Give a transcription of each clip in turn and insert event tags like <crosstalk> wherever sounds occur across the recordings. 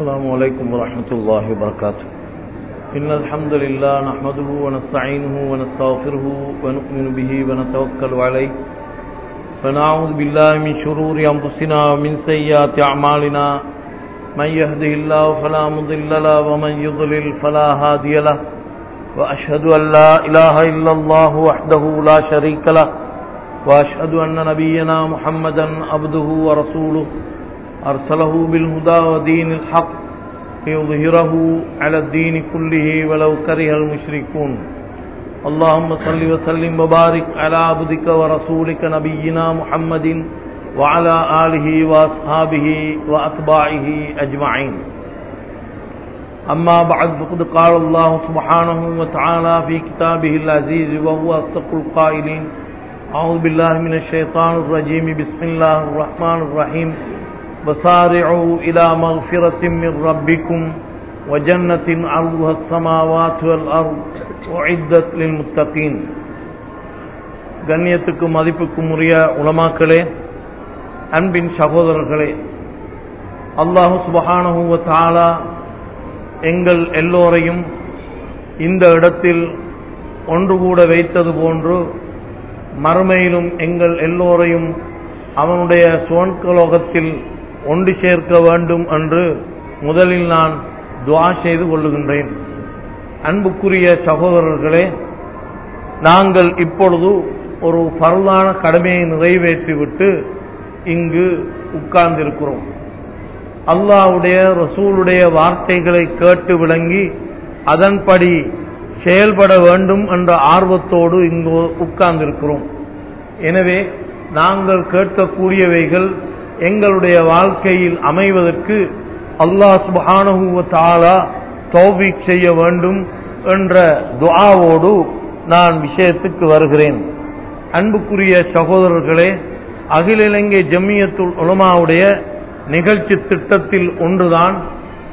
السلام عليكم ورحمة الله وبركاته. إن الحمد لله نحمده ونستعينه ونستغفره ونؤمن به ونتوكل عليه. ونعوذ بالله من شرور أنفسنا ومن سيئات أعمالنا. من يهده الله فلا مضل له ومن يضلل فلا هادي له. وأشهد أن لا إله إلا الله وحده لا شريك له. وأشهد أن نبينا محمدا عبده ورسوله. أرسله بالهدى ودين الحق ليظهره على الدين كله ولو كره المشركون. اللهم صل وسلم وبارك على عبدك ورسولك نبينا محمد وعلى آله وأصحابه وأتباعه أجمعين. أما بعد، فقد قال الله سبحانه وتعالى في كتابه العزيز وهو أصدق القائلين. أعوذ بالله من الشيطان الرجيم. بسم الله الرحمن الرحيم. وسارعوا إلى مغفرة من ربكم وجنة عرضها السماوات والأرض أعدت للمتقين கண்ணியத்துக்கும் மதிப்புக்கும் உரிய உலமாக்களே அன்பின் சகோதரர்களே அல்லாஹு சுபஹானஹுவ தாலா எங்கள் எல்லோரையும் இந்த இடத்தில் ஒன்று கூட வைத்தது போன்று மறுமையிலும் எங்கள் எல்லோரையும் அவனுடைய சுவன்கலோகத்தில் ஒன்று சேர்க்க வேண்டும் என்று முதலில் நான் துவா செய்து கொள்ளுகின்றேன். அன்புக்குரிய சகோதரர்களே நாங்கள் இப்பொழுது ஒரு பரவான கடமையை நிறைவேற்றிவிட்டு இங்கு உட்கார்ந்திருக்கிறோம். அல்லாவுடைய ரசூலுடைய வார்த்தைகளை கேட்டு விளங்கி அதன்படி செயல்பட வேண்டும் என்ற ஆர்வத்தோடு இங்கு உட்கார்ந்திருக்கிறோம். எனவே நாங்கள் கேட்கக்கூடியவைகள் எங்களுடைய வாழ்க்கையில் அமைவதற்கு அல்லாஹ் சுபானுவ தாலா தௌபிக் செய்ய வேண்டும் என்ற துஆவோடு நான் விஷயத்துக்கு வருகிறேன். அன்புக்குரிய சகோதரர்களே அகில இலங்கை ஜம்மியத்துல் உலமாவுடைய நிகழ்ச்சி திட்டத்தில் ஒன்றுதான்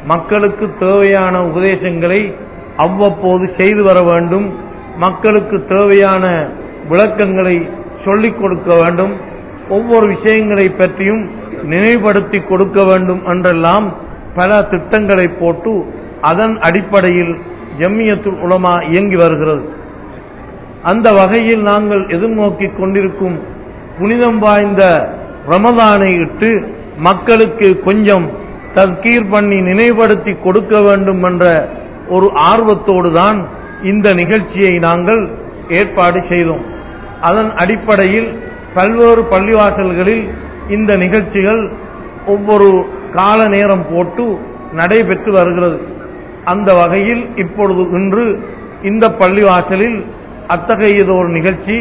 மக்களுக்கு தேவையான உபதேசங்களை அவ்வப்போது செய்து வர வேண்டும் மக்களுக்கு தேவையான விளக்கங்களை சொல்லிக் கொடுக்க வேண்டும். ஒவ்வொரு விஷயங்களை பற்றியும் நினைவுபடுத்தி கொடுக்க வேண்டும் என்றெல்லாம் பல திட்டங்களை போட்டு அதன் அடிப்படையில் ஜம்மியத்துல் உலமா இயங்கி வருகிறது. அந்த வகையில் நாங்கள் எதிர்நோக்கிக் கொண்டிருக்கும் புனிதம் வாய்ந்த ரமதானை இட்டு மக்களுக்கு கொஞ்சம் தற்கீர் பண்ணி நினைவுபடுத்தி கொடுக்க வேண்டும் என்ற ஒரு ஆர்வத்தோடு தான் இந்த நிகழ்ச்சியை நாங்கள் ஏற்பாடு செய்தோம். அதன் அடிப்படையில் பல்வேறு பள்ளிவாசல்களில் இந்த நிகழ்ச்சிகள் ஒவ்வொரு கால நேரம் போட்டு நடைபெற்று வருகிறது. அந்த வகையில் இப்பொழுது இன்று இந்த பள்ளிவாசலில் அத்தகையதொரு நிகழ்ச்சி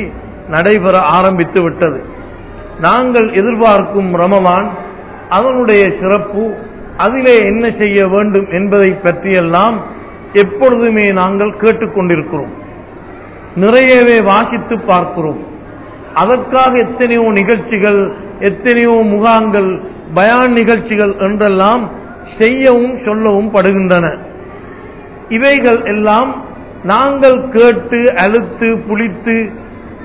நடைபெற ஆரம்பித்து விட்டது. நாங்கள் எதிர்பார்க்கும் ரமவான் அதனுடைய சிறப்பு அதிலே என்ன செய்ய வேண்டும் என்பதை பற்றியெல்லாம் எப்பொழுதுமே நாங்கள் கேட்டுக்கொண்டிருக்கிறோம். நிறையவே வாசித்து பார்க்கிறோம். அதற்காக எத்தனையோ நிகழ்ச்சிகள் எத்தனையோ முகாங்கள் பயான் நிகழ்ச்சிகள் என்றெல்லாம் செய்யவும் சொல்லவும் படுகின்றன. இவைகள் எல்லாம் நாங்கள் கேட்டு அழுத்து புளித்து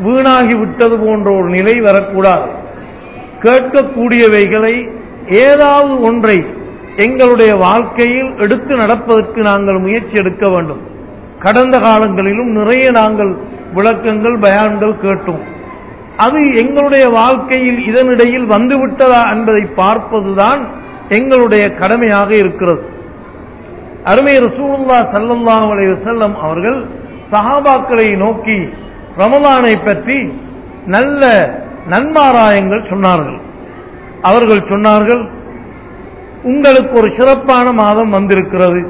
வீணாகி விட்டது போன்ற ஒரு நிலை வரக்கூடாது. கேட்கக்கூடியவைகளை ஏதாவது ஒன்றை எங்களுடைய வாழ்க்கையில் எடுத்து நடப்பதற்கு நாங்கள் முயற்சி எடுக்க வேண்டும். கடந்த காலங்களிலும் நிறைய நாங்கள் விளக்கங்கள் பயான்கள் கேட்டோம். அது எங்களுடைய வாழ்க்கையில் இதனிடையில் வந்துவிட்டதா என்பதை பார்ப்பதுதான் எங்களுடைய கடமையாக இருக்கிறது. அருமை ரசூல்லா சல்லல்லா அலைய செல்லம் அவர்கள் சஹாபாக்களை நோக்கி ரமலானை பற்றி நல்ல நன்மாராயங்கள் சொன்னார்கள். அவர்கள் சொன்னார்கள் உங்களுக்கு ஒரு சிறப்பான மாதம் வந்திருக்கிறது.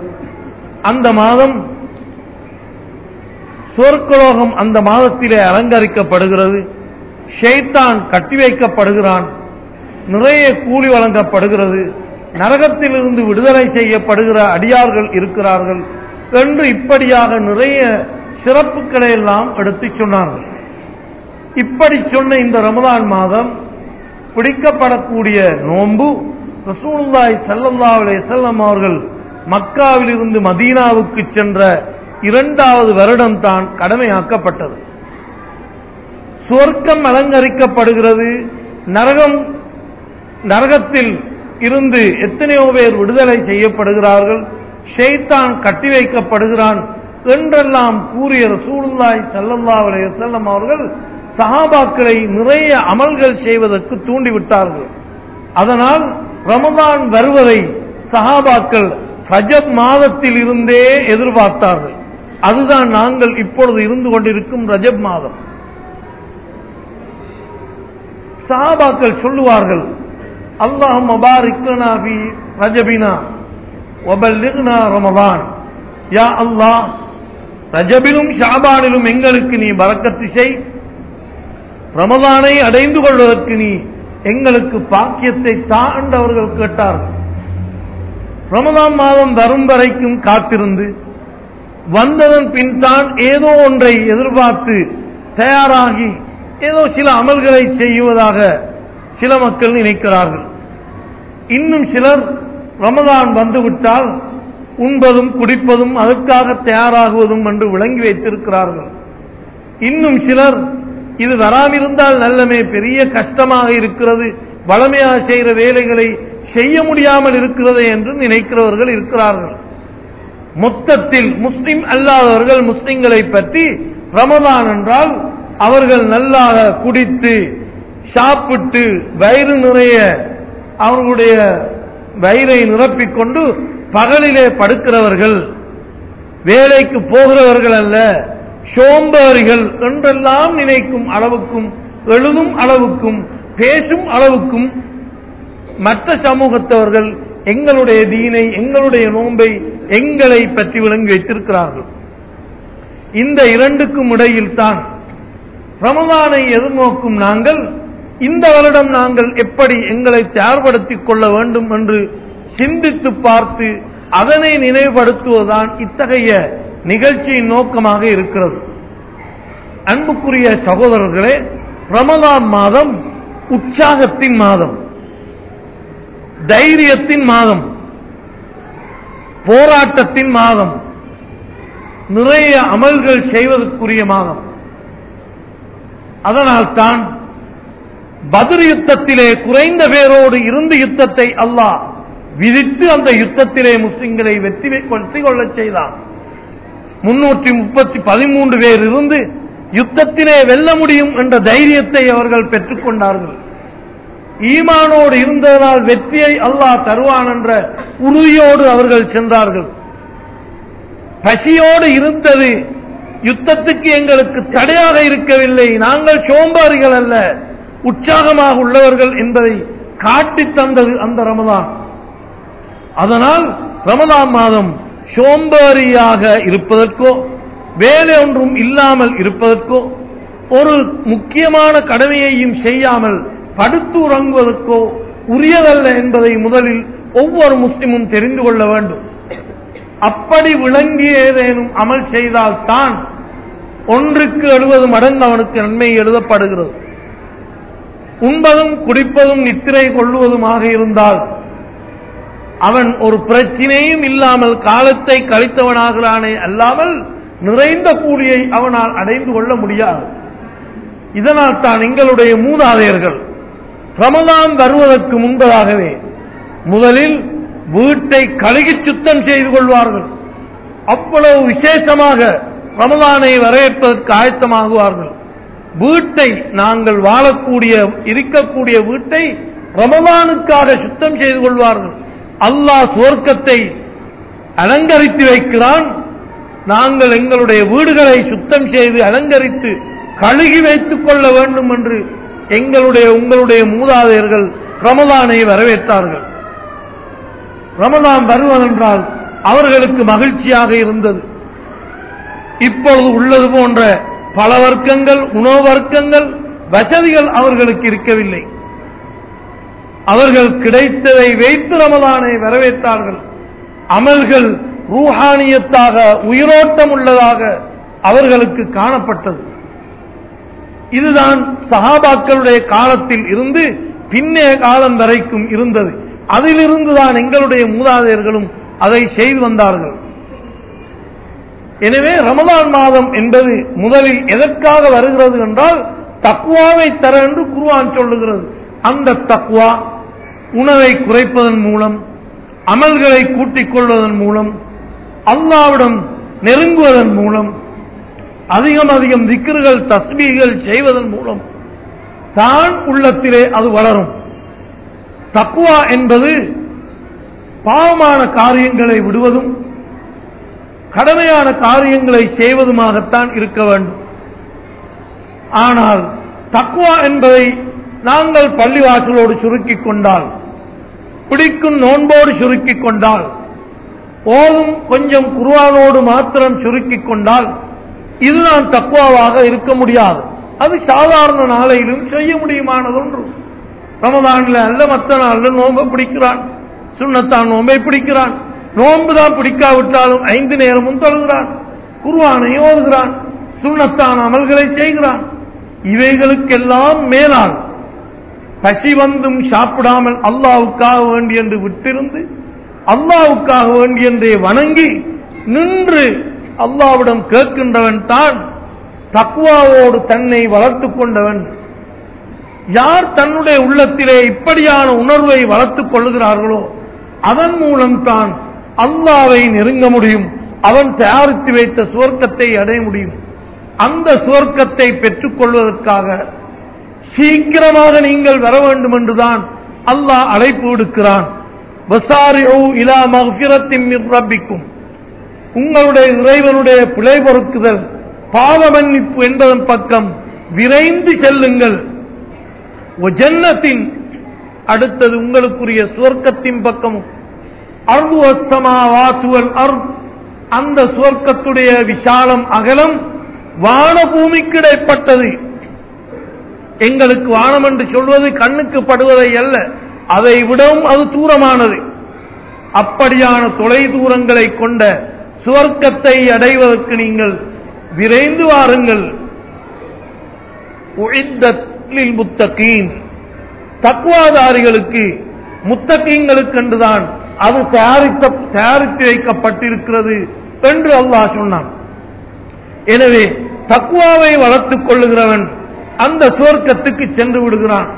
அந்த மாதம் சொர்க்கலோகம் அந்த மாதத்திலே அலங்கரிக்கப்படுகிறது. ஷெய்தான் கட்டி வைக்கப்படுகிறான். நிறைய கூலி வழங்கப்படுகிறது. நரகத்திலிருந்து விடுதலை செய்யப்படுகிற அடியார்கள் இருக்கிறார்கள் என்று இப்படியாக நிறைய சிறப்புகளை எல்லாம் எடுத்து சொன்னார்கள். இப்படி சொன்ன இந்த ரமதான் மாதம் பிடிக்கப்படக்கூடிய நோன்பு ரசூலுல்லாய் சல்லல்லா செல்லம் அவர்கள் மக்காவிலிருந்து மதீனாவுக்கு சென்ற இரண்டாவது வருடம் தான் கடமையாக்கப்பட்டது. சுவர்க்கம் அலங்கரிக்கப்படுகிறது. நரகம் நரகத்தில் இருந்து எத்தனையோ பேர் விடுதலை செய்யப்படுகிறார்கள். ஷெய்தான் கட்டி வைக்கப்படுகிறான் என்றெல்லாம் கூறிய ரசூலுல்லாய் ஸல்லல்லாஹு அலைஹி செல்லம் அவர்கள் சஹாபாக்களை நிறைய அமல்கள் செய்வதற்கு தூண்டிவிட்டார்கள். அதனால் ரமதான் வருவதை சஹாபாக்கள் ரஜப் மாதத்தில் இருந்தே எதிர்பார்த்தார்கள். அதுதான் நாங்கள் இப்பொழுது இருந்து கொண்டிருக்கும் ரஜப் மாதம். சஹாபாக்கள் சொல்லுவார்கள் அல்லாஹ் மபாரிக்னா ஃபி ரஜபினா வபல்லிக்னா ரமதான். யா அல்லாஹ் ரஜபிலும் ஷாபானிலும் எங்களுக்கு நீ பறக்கத்து செய். ரமதானை அடைந்து கொள்வதற்கு நீ எங்களுக்கு பாக்கியத்தை தாண்டவர்கள் கேட்டார்கள் ரமதான் மாதம் வரும் வரைக்கும் காத்திருந்து வந்ததன் பின் தான் ஏதோ ஒன்றை எதிர்பார்த்து தயாராகி ஏதோ சில அமல்களை செய்வதாக சில மக்கள் நினைக்கிறார்கள். இன்னும் சிலர் ரமதான் வந்துவிட்டால் உண்பதும் குடிப்பதும் அதற்காக தயாராகுவதும் என்று விளங்கி வைத்திருக்கிறார்கள். இன்னும் சிலர் இது வராமிருந்தால் நல்லமே பெரிய கஷ்டமாக இருக்கிறது வளமையாக செய்கிற வேலைகளை செய்ய முடியாமல் இருக்கிறது என்று நினைக்கிறவர்கள் இருக்கிறார்கள். மொத்தத்தில் முஸ்லிம் அல்லாதவர்கள் முஸ்லிம்களை பற்றி ரமதான் என்றால் அவர்கள் நல்லாக குடித்து சாப்பிட்டு வயிறு நிறைய அவர்களுடைய வயிறை நிரப்பிக்கொண்டு பகலிலே படுக்கிறவர்கள் வேலைக்கு போகிறவர்கள் அல்ல சோம்பேறிகள் என்றெல்லாம் நினைக்கும் அளவுக்கும் எழுதும் அளவுக்கும் பேசும் அளவுக்கும் மற்ற சமூகத்தவர்கள் எங்களுடைய தீனை எங்களுடைய நோன்பை எங்களை பற்றி விளங்கி வைத்திருக்கிறார்கள். இந்த இரண்டுக்கும் இடையில் தான் ரமதானை எதிர்நோக்கும் நாங்கள் இந்த வருடம் நாங்கள் எப்படி எங்களை தயார்படுத்திக் கொள்ள வேண்டும் என்று சிந்தித்து பார்த்து அதனை நினைவுபடுத்துவதுதான் இத்தகைய நிகழ்ச்சியின் நோக்கமாக இருக்கிறது. அன்புக்குரிய சகோதரர்களே ரமதான் மாதம் உற்சாகத்தின் மாதம் தைரியத்தின் மாதம் போராட்டத்தின் மாதம் நிறைய அமல்கள் செய்வதற்குரிய மாதம். அதனால்தான் பதிர் யுத்தத்திலே குறைந்த பேரோடு இருந்து யுத்தத்தை அல்லாஹ் விதித்து அந்த யுத்தத்திலே முஸ்லிம்களை வெற்றி வெற்றி கொள்ளச் செய்தான். முன்னூற்றி முப்பத்தி பதிமூன்று பேர் இருந்து யுத்தத்திலே வெல்ல முடியும் என்ற தைரியத்தை அவர்கள் பெற்றுக் கொண்டார்கள். ஈமானோடு இருந்ததால் வெற்றியை அல்லாஹ் தருவான் என்ற உறுதியோடு அவர்கள் சென்றார்கள். பசியோடு இருந்தது யுத்தத்துக்கு எங்களுக்கு தடையாக இருக்கவில்லை. நாங்கள் சோம்பாரிகள் அல்ல. உற்சாகமாக உள்ளவர்கள் என்பதை காட்டி தந்தது அந்த ரமதான். அதனால் ரமதான் மாதம் சோம்பேறியாக இருப்பதற்கோ வேலை ஒன்றும் இல்லாமல் இருப்பதற்கோ ஒரு முக்கியமான கடமையையும் செய்யாமல் படுத்து உறங்குவதற்கோ உரியதல்ல என்பதை முதலில் ஒவ்வொரு முஸ்லிமும் தெரிந்து கொள்ள வேண்டும். அப்படி விளங்கிய ஏதேனும் அமல் செய்தால் தான் ஒன்றுக்கு எழுபது மடங்கு அவனுக்கு நன்மை எழுதப்படுகிறது. உண்பதும் குடிப்பதும் நித்திரை கொள்ளுவதுமாக இருந்தால் அவன் ஒரு பிரச்சினையும் இல்லாமல் காலத்தை கழித்தவனாகிறானே அல்லாமல் நிறைந்த கூலியை அவனால் அடைந்து கொள்ள முடியாது. இதனால் தான் எங்களுடைய மூதாதையர்கள் ரமதான் வருவதற்கு முன்பதாகவே முதலில் வீட்டை கழுகி சுத்தம் செய்து கொள்வார்கள். அவ்வளவு விசேஷமாக ரமதானை வரவேற்பதற்கு ஆயத்தமாகுவார்கள். வீட்டை நாங்கள் வாழக்கூடிய இருக்கக்கூடிய வீட்டை ரமதானுக்காக சுத்தம் செய்து கொள்வார்கள். அல்லாஹ் சுவர்க்கத்தை அலங்கரித்து வைக்கிறான். நாங்கள் எங்களுடைய வீடுகளை சுத்தம் செய்து அலங்கரித்து கழுகி வைத்துக் கொள்ள வேண்டும் என்று எங்களுடைய உங்களுடைய மூதாதையர்கள் ரமதானை வரவேற்றார்கள். ரமதான் வருவதென்றால் அவர்களுக்கு மகிழ்ச்சியாக இருந்தது. இப்பொழுது உள்ளது போன்ற பல வர்க்கங்கள் உணவு வர்க்கங்கள் வசதிகள் அவர்களுக்கு இருக்கவில்லை. அவர்கள் கிடைத்ததை வைத்து ரமதானை வரவேற்றார்கள். அமல்கள் ரூஹானியத்தாக உயிரோட்டம் உள்ளதாக அவர்களுக்கு காணப்பட்டது. இதுதான் சஹாபாக்களுடைய காலத்தில் இருந்து பின்னே காலம் வரைக்கும் இருந்தது. அதிலிருந்துதான் எங்களுடைய மூதாதையர்களும் அதை செய்து வந்தார்கள். எனவே ரமதான் மாதம் என்பது முதலில் எதற்காக வருகிறது என்றால் தக்குவாவை தர என்று குருவான் சொல்லுகிறது. அந்த தக்குவா உணவை குறைப்பதன் மூலம் அமல்களை கூட்டிக் கொள்வதன் மூலம் அல்லாவிடம் நெருங்குவதன் மூலம் அதிகம் அதிகம் திக்கர்கள் தஸ்மீகள் செய்வதன் மூலம் தான் உள்ளத்திலே அது வளரும். தக்குவா என்பது பாவமான காரியங்களை விடுவதும் கடமையான காரியங்களை செய்வதுமாகத்தான் இருக்க வேண்டும். ஆனால் தக்குவா என்பதை நாங்கள் பள்ளிவாசலோடு சுருக்கிக் கொண்டால் பிடிக்கும் நோன்போடு சுருக்கிக் கொண்டால் ஓதும் கொஞ்சம் குருவானோடு மாத்திரம் சுருக்கிக் கொண்டால் இதுதான் தக்குவாவாக இருக்க முடியாது. அது சாதாரண நாளையிலும் செய்ய முடியுமானதொன்று. ரமதானில் அல்ல மற்ற நாளில் நோன்பை பிடிக்கிறான் சுண்ணத்தான் நோன்பை பிடிக்கிறான் நோன்பு தான் பிடிக்காவிட்டாலும் ஐந்து நேரமும் தொழுகிறான் குருவானை ஓதுகிறான். சுண்ணத்தான் அமல்களை செய்கிறான். இவைகளுக்கெல்லாம் மேலால் பசி வந்தும் சாப்பிடாமல் அல்லாவுக்காக வேண்டி என்று விட்டிருந்து அல்லாவுக்காக வேண்டி என்றே வணங்கி நின்று அல்லாவிடம் கேட்கின்றவன் தான் தக்குவாவோடு தன்னை வளர்த்துக் கொண்டவன். யார் தன்னுடைய உள்ளத்திலே இப்படியான உணர்வை வளர்த்துக் கொள்ளுகிறார்களோ அதன் மூலம் தான் அல்லாவை நெருங்க முடியும். அவன் தயாரித்து வைத்த சுவர்க்கத்தை அடைய முடியும். அந்த சுவர்க்கத்தை பெற்றுக் கொள்வதற்காக சீக்கிரமாக நீங்கள் வர வேண்டும் என்றுதான் அல்லாஹ் அழைப்பு விடுக்கிறான். இலா உங்களுடைய இறைவனுடைய பிழை பொறுக்குதல் பாவ மன்னிப்பு என்பதன் பக்கம் விரைந்து செல்லுங்கள். ஜன்னத்தின் அடுத்தது உங்களுக்குரிய சுவர்க்கத்தின் பக்கமும். அந்த சுவர்க்கத்துடைய விசாலம் அகலம் வான பூமிக்கு இடைப்பட்டது எங்களுக்கு வானம் என்று சொல்வது கண்ணுக்கு படுவதை அல்ல அதை விடவும் அது தூரமானது. அப்படியான தொலை தூரங்களை கொண்ட சுவர்க்கத்தை அடைவதற்கு நீங்கள் விரைந்து வாருங்கள். முத்தகீன். தக்குவாதாரிகளுக்கு முத்தகீங்களுக்கு என்றுதான் அது தயாரித்த தயாரித்து வைக்கப்பட்டிருக்கிறது என்று அல்லாஹ் சொன்னான். எனவே தக்குவாவை வளர்த்துக் கொள்ளுகிறவன் அந்த சுவர்க்கத்துக்கு சென்று விடுகிறான்.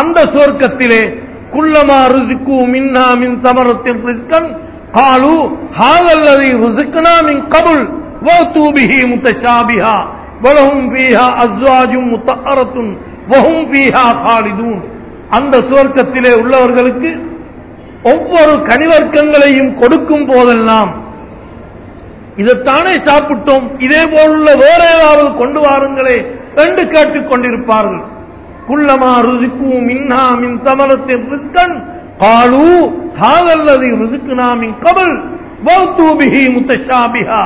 அந்த சுவர்க்கத்திலே குள்ளமா ருசிக்கு மின்னா மின் சமரத்தின் ரிஸ்கன் காலு ஹாதல்லதை ருசிக்கனா மின் கபுல் வௌதூபிஹி முத்தஷாபிஹா வலஹும் பீஹா அஸ்வாஜும் முத்தஹரத்துன் வஹும் பீஹா காலிதூன். அந்த சுவர்க்கத்திலே உள்ளவர்களுக்கு ஒவ்வொரு கனிவர்க்கங்களையும் கொடுக்கும் போதெல்லாம் இதைத்தானே சாப்பிட்டோம். இதே போலுள்ள வேற ஏதாவது கொண்டு வாருங்களே என்று கேட்டுக் கொண்டிருப்பார்கள். குள்ளமா ருசிக்கும் மின்னா மின் சமரத்தின் ரிஸ்கன். காலு ஹாதல்லதி ருசிக்குனா மின் கபல். வௌதூபிஹி முத்தஷாபிஹா.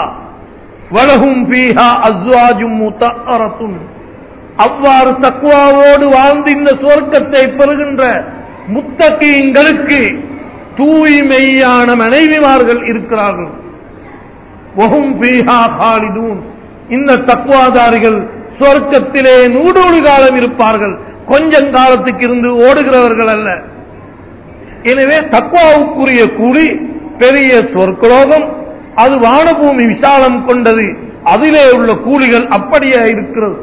வலகும் பீஹா அஸ்வாஜும் முத்தஅரத்துன் அவ்வாறு தக்குவாவோடு வாழ்ந்து இந்த சுவர்க்கத்தை பெறுகின்ற முத்தகீங்களுக்கு தூய்மையான மனைவிமார்கள் இருக்கிறார்கள். இந்த தக்குவாதாரிகள் சொர்க்கத்திலே நூடோடு காலம் இருப்பார்கள். கொஞ்சம் காலத்துக்கு இருந்து ஓடுகிறவர்கள் அல்ல. எனவே தக்குவாவுக்குரிய கூலி பெரிய சொர்க்கலோகம். அது வானபூமி விசாலம் கொண்டது. அதிலே உள்ள கூலிகள் அப்படியே இருக்கிறது.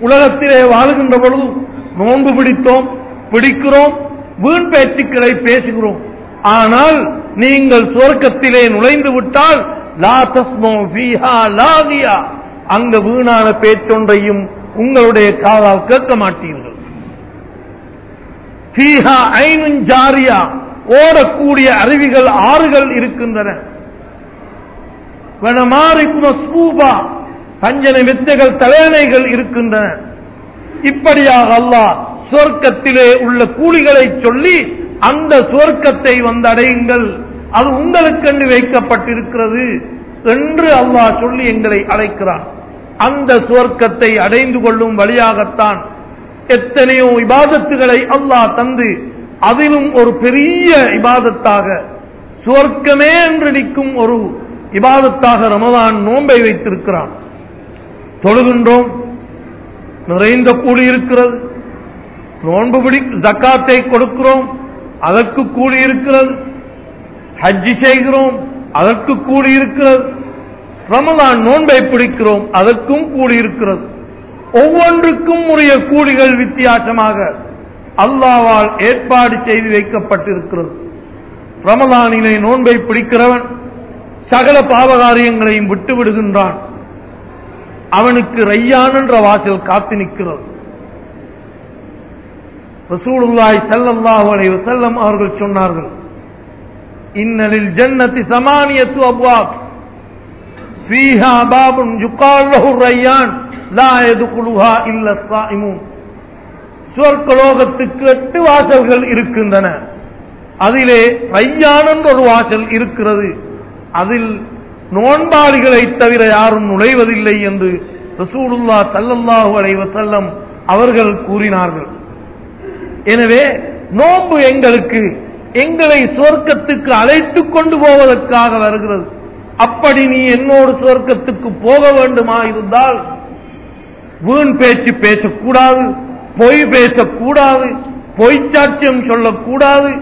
உலகத்திலே வாழுகின்ற பொழுது நோன்பு பிடித்தோம் பிடிக்கிறோம். வீண் பேச்சுக்களை பேசுகிறோம். ஆனால் நீங்கள் சுவர்க்கத்திலே நுழைந்து விட்டால் லா தஸ்மோ ஃபீஹா அங்க வீணான பேச்சொன்றையும் உங்களுடைய காதால் கேட்க மாட்டீர்கள். சீஹா ஐனுன் ஜாரியா. ஓடக்கூடிய அருவிகள் ஆறுகள் இருக்கின்றன. ஸ்கூபா. பஞ்சனை வித்தைகள் தலையணைகள் இருக்கின்றன. இப்படியாக அல்லாஹ் சொர்க்கத்திலே உள்ள கூலிகளை சொல்லி அந்த சொர்க்கத்தை வந்து அடையுங்கள். அது உங்களுக்கென்று வைக்கப்பட்டிருக்கிறது என்று அல்லாஹ் சொல்லி எங்களை அழைக்கிறான். அந்த சுவர்க்கத்தை அடைந்து கொள்ளும் வழியாகத்தான் எத்தனையோ இபாதத்துகளை அல்லாஹ் தந்து அதிலும் ஒரு பெரிய இபாதத்தாக சுவர்க்கமே என்று நிற்கும் ஒரு இபாதத்தாக ரமதான் நோன்பை வைத்திருக்கிறான். தொழுகின்றோம் நிறைந்த கூலி இருக்கிறது. நோன்பு பிடி ஜக்காத்தை கொடுக்கிறோம். அதற்கு கூடி இருக்கிறது ஹஜ்ஜி செய்கிறோம். அதற்கு கூடி இருக்கிறது ரமதான் நோன்பை பிடிக்கிறோம். அதற்கும் கூடி இருக்கிறது ஒவ்வொன்றுக்கும் உரிய கூலிகள் வித்தியாசமாக அல்லாவால் ஏற்பாடு செய்து வைக்கப்பட்டிருக்கிறது. ரமலானிலே நோன்பை பிடிக்கிறவன் சகல பாவகாரியங்களையும் விட்டு விடுகின்றான் அவனுக்கு ரையான் என்ற வாசல் காத்து நிற்கிறது. ரசூலுல்லாய் ஸல்லல்லாஹு அலைஹி வஸல்லம் அவர்கள் சொன்னார்கள் இன்னலில் ஜன்னதி சமானியத்து அப்வாப் ஃபீஹா பாபுன் யுகால் லஹு ரையான் லா யதுகுலுஹா இல்ல ஸாயிமூன். சொர்க்கலோகத்துக்கு எட்டு வாசல்கள் இருக்கின்றன. அதிலே ரையான் என்ற ஒரு வாசல் இருக்கிறது. அதில் நோன்பாளிகளை தவிர யாரும் நுழைவதில்லை என்று ரசூலுல்லா சல்லல்லாஹு அலைஹி வஸல்லம் அவர்கள் கூறினார்கள். எனவே நோன்பு எங்களுக்கு எங்களை சுவர்க்கத்துக்கு அழைத்துக் கொண்டு போவதற்காக வருகிறது. அப்படி நீ என்னோடு சுவர்க்கத்துக்கு போக வேண்டுமா இருந்தால் வீண் பேச்சு பேசக்கூடாது பொய் பேசக்கூடாது பொய்ச்சாட்சியம் சொல்லக்கூடாது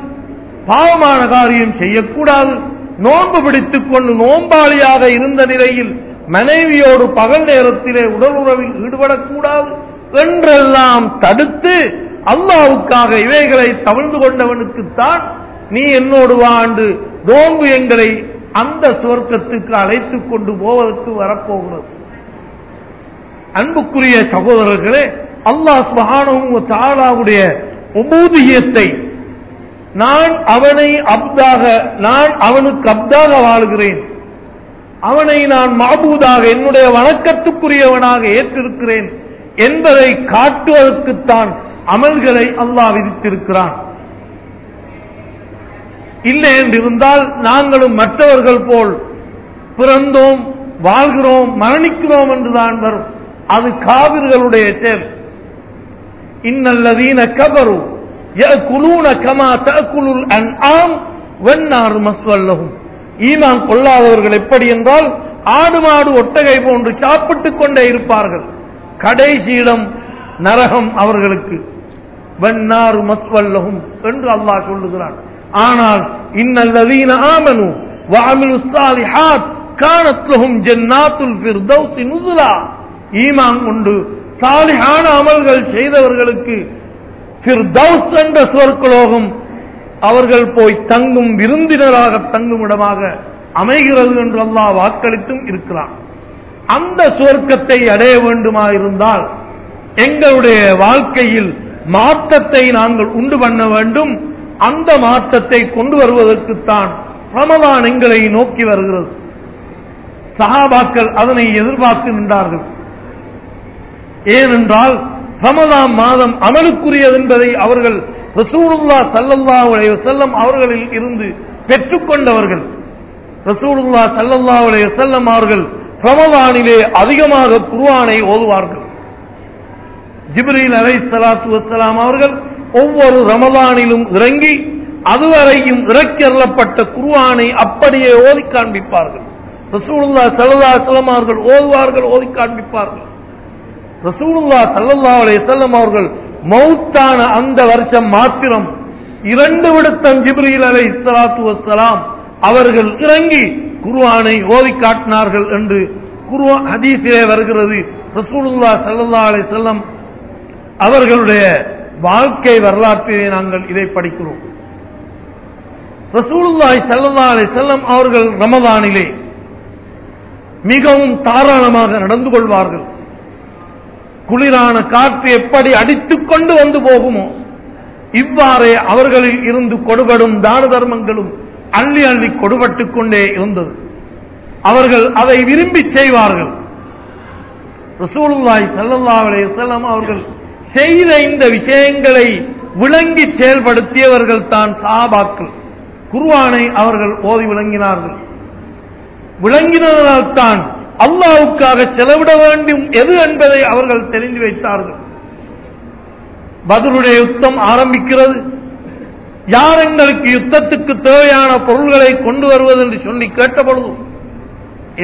பாவமான காரியம் செய்யக்கூடாது. நோன்பு பிடித்துக் கொண்டு நோன்பாளியாக இருந்த நிலையில் மனைவியோடு பகல் நேரத்திலே உடல் உறவில் ஈடுபடக்கூடாது என்றெல்லாம் தடுத்து அல்லாவுக்காக இவைகளை தவிழ்ந்து கொண்டவனுக்குத்தான் நீ என்னோடு வாண்டு நோன்பு எங்களை அந்த சுவர்க்கத்துக்கு அழைத்துக் கொண்டு போவதற்கு வரப்போகிறது. அன்புக்குரிய சகோதரர்களே அல்லாஹ் சுபஹானஹு தாலாவுடைய உபூதியத்தை நான் அவனை அப்தாக நான் அவனுக்கு அப்தாக வாழ்கிறேன். அவனை நான் மாபூதாக என்னுடைய வணக்கத்துக்குரியவனாக ஏற்றிருக்கிறேன் என்பதை காட்டுவதற்குத்தான் அமல்களை அல்லாஹ் விதித்திருக்கிறான். இல்லை என்று நாங்களும் மற்றவர்கள் போல் பிறந்தோம் வாழ்கிறோம் மரணிக்கிறோம் என்றுதான் வரும். அது காவிர்களுடைய செயல் இன்னல்லதீன கபரு குலூன கமா தகுலுல் அன் ஆம் வெண்ணாறு மஸ்வல்லகும் ஈமான் கொள்ளாதவர்கள் எப்படி என்றால் ஆடு மாடு ஒட்டகை போன்று சாப்பிட்டுக் கொண்டே இருப்பார்கள். கடைசியிடம் நரகம் அவர்களுக்கு. வன்னாறு மத்வல்லகும் என்று அல்லாஹ் சொல்லுகிறான். ஆனால் இன்னல்லதீன ஆமனு வாமிலு ஸாலிஹாத் கானத் லஹும் ஜன்னாத்துல் ஃபிர்தௌஸ் நுசுலா. ஈமான் கொண்டு சாலிஹான அமல்கள் செய்தவர்களுக்கு ஃபிர்தௌஸ் என்ற சொற்கலோகம் அவர்கள் போய் தங்கும் விருந்தினராக தங்கும் இடமாக அமைகிறது என்று அல்லாஹ் வாக்களித்தும் இருக்கிறான். அந்த சுவர்க்கத்தை அடைய வேண்டுமா இருந்தால் எங்களுடைய வாழ்க்கையில் மாற்றத்தை நாங்கள் உண்டு பண்ண வேண்டும். அந்த மாற்றத்தை கொண்டு வருவதற்குத்தான் ரமதான் எங்களை நோக்கி வருகிறது. சஹாபாக்கள் அதனை எதிர்பார்த்து நின்றார்கள். ஏனென்றால் ரமதான் மாதம் அமலுக்குரியது என்பதை அவர்கள் ரசூலுல்லா சல்லல்லா உடைய செல்லம் அவர்களில் இருந்து பெற்றுக்கொண்டவர்கள் ரசூலுல்லா சல்லல்லா உடைய செல்லம் அவர்கள் ரமதானிலே அதிகமாக குருவானை ஓதுவார்கள். ஜிப்ரீல் சலாத்து வசலாம் அவர்கள் ஒவ்வொரு ரமதானிலும் இறங்கி அதுவரையும் இறக்கி குருவானை அப்படியே ஓதி காண்பிப்பார்கள். ரசூலுல்லா சல்லா செல்லம் அவர்கள் ஓதுவார்கள் ஓதி காண்பிப்பார்கள். ரசூலுல்லா சல்லல்லா அலே செல்லம் அவர்கள் மௌத்தான அந்த வருஷம் மாத்திரம் இரண்டு விடுத்தம் ஜிப்ரீல் அலைஹிஸ்ஸலாத்து வசலாம் அவர்கள் இறங்கி குருவானை ஓதி காட்டினார்கள் என்று குருவான் ஹதீஸிலே வருகிறது. ரசூலுல்லா ஸல்லல்லாஹு அலே செல்லம் அவர்களுடைய வாழ்க்கை வரலாற்றிலே நாங்கள் இதை படிக்கிறோம். ரசூலுல்லாய் ஸல்லல்லாஹு அலைஹி செல்லம் அவர்கள் ரமதானிலே மிகவும் தாராளமாக நடந்து கொள்வார்கள். குளிரான காற்று எப்படி அடித்துக் கொண்டு வந்து போகுமோ இவ்வாறே அவர்களில் இருந்து கொடுபடும் தான தர்மங்களும் அள்ளி அள்ளி கொடுபட்டுக் கொண்டே இருந்தது. அவர்கள் அதை விரும்பி செய்வார்கள். ரசூலுல்லாய் ஸல்லல்லாஹு அலைஹி செல்லம் அவர்கள் செய்த இந்த விஷயங்களை விளங்கி செயல்படுத்தியவர்கள் தான் சாபாக்கள். குருவானை அவர்கள் ஓதி விளங்கினார்கள். விளங்கினதனால் தான் அல்லாவுக்காக செலவிட வேண்டும் எது என்பதை அவர்கள் தெரிந்து வைத்தார்கள். பதிலுடைய யுத்தம் ஆரம்பிக்கிறது. யார் எங்களுக்கு யுத்தத்துக்கு தேவையான பொருள்களை கொண்டு வருவது என்று சொல்லி கேட்டபொழுது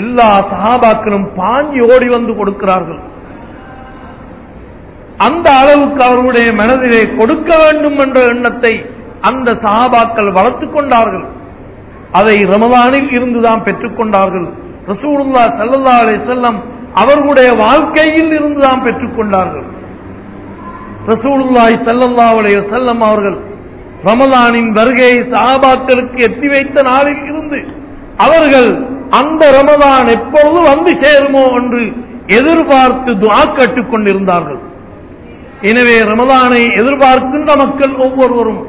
எல்லா சகாபாக்களும் பாஞ்சி ஓடி வந்து கொடுக்கிறார்கள். அந்த அளவுக்கு அவர்களுடைய மனதிலே கொடுக்க வேண்டும் என்ற எண்ணத்தை அந்த சாபாக்கள் வளர்த்துக் கொண்டார்கள். அதை ரமதானில் இருந்துதான் பெற்றுக்கொண்டார்கள் ரசூலுல்லா ஸல்லல்லாஹு அலைஹி செல்லம் அவர்களுடைய வாழ்க்கையில் இருந்துதான் பெற்றுக்கொண்டார்கள் ரசூலுல்லாய் ஸல்லல்லாஹு அலைய செல்லம் அவர்கள் ரமதானின் வருகையை சஹாபாக்களுக்கு எத்தி வைத்த நாளில் இருந்து அவர்கள் அந்த ரமதான் எப்பொழுது வந்து சேருமோ என்று எதிர்பார்த்து துவா கட்டுக் கொண்டிருந்தார்கள். எனவே ரமதானை எதிர்பார்க்கின்ற மக்கள் ஒவ்வொருவரும்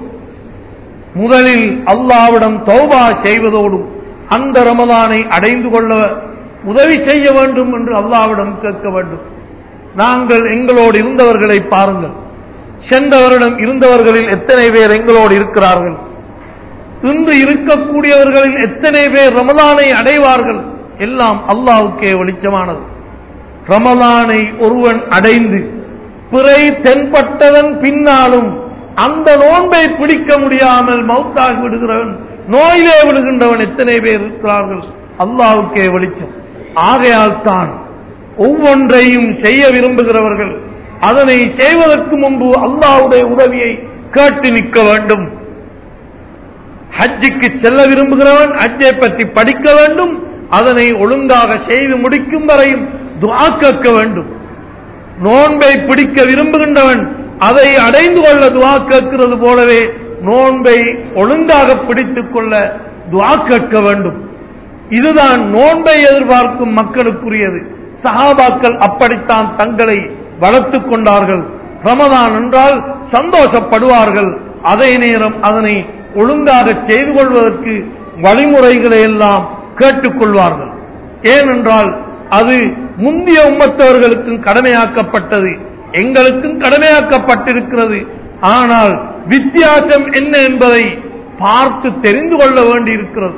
முதலில் அல்லாவிடம் தௌபா செய்வதோடும் அந்த ரமதானை அடைந்து கொள்ள உதவி செய்ய வேண்டும் என்று அல்லாவிடம் கேட்க வேண்டும். நாங்கள் எங்களோடு இருந்தவர்களை பாருங்கள். சென்ற வருடம் இருந்தவர்களில் எத்தனை பேர் எங்களோடு இருக்கிறார்கள்? இன்று இருக்கக்கூடியவர்களில் எத்தனை பேர் ரமலானை அடைவார்கள்? எல்லாம் அல்லாவுக்கே வெளிச்சமானது. ரமலானை ஒருவன் அடைந்து பிறை தென்பட்டதன் பின்னாலும் அந்த நோன்பை பிடிக்க முடியாமல் மௌத்தாகி விடுகிறவன் நோயிலே விடுகின்றவன் எத்தனை பேர் இருக்கிறார்கள்? அல்லாவுக்கே வெளிச்சம். ஆகையால் தான் ஒவ்வொன்றையும் செய்ய விரும்புகிறவர்கள் அதனை செய்வதற்கு முன்பு அல்லாவுடைய உதவியை கேட்டு நிற்க வேண்டும். ஹஜ்ஜுக்கு செல்ல விரும்புகிறவன் ஹஜ்ஜை பற்றி படிக்க வேண்டும் அதனை ஒழுங்காக செய்து முடிக்கும் வரையும் துஆ கேட்க வேண்டும். நோன்பை பிடிக்க விரும்புகின்றவன் அதை அடைந்து கொள்ள துவா கேட்கிறது போலவே நோன்பை ஒழுங்காக பிடித்துக் கொள்ள துவா கேட்க வேண்டும். இதுதான் நோன்பை எதிர்பார்க்கும் மக்களுக்குரியது. சஹாபாக்கள் அப்படித்தான் தங்களை வளர்த்துக் கொண்டார்கள். ரமதான் என்றால் சந்தோஷப்படுவார்கள். அதே நேரம் அதனை ஒழுங்காக செய்து கொள்வதற்கு வழிமுறைகளை எல்லாம் கேட்டுக்கொள்வார்கள் ஏனென்றால் அது முந்திய உம்மத்தவர்களுக்கும் கடமையாக்கப்பட்டது எங்களுக்கும் கடமையாக்கப்பட்டிருக்கிறது. ஆனால் வித்தியாசம் என்ன என்பதை பார்த்து தெரிந்து கொள்ள வேண்டியிருக்கிறது.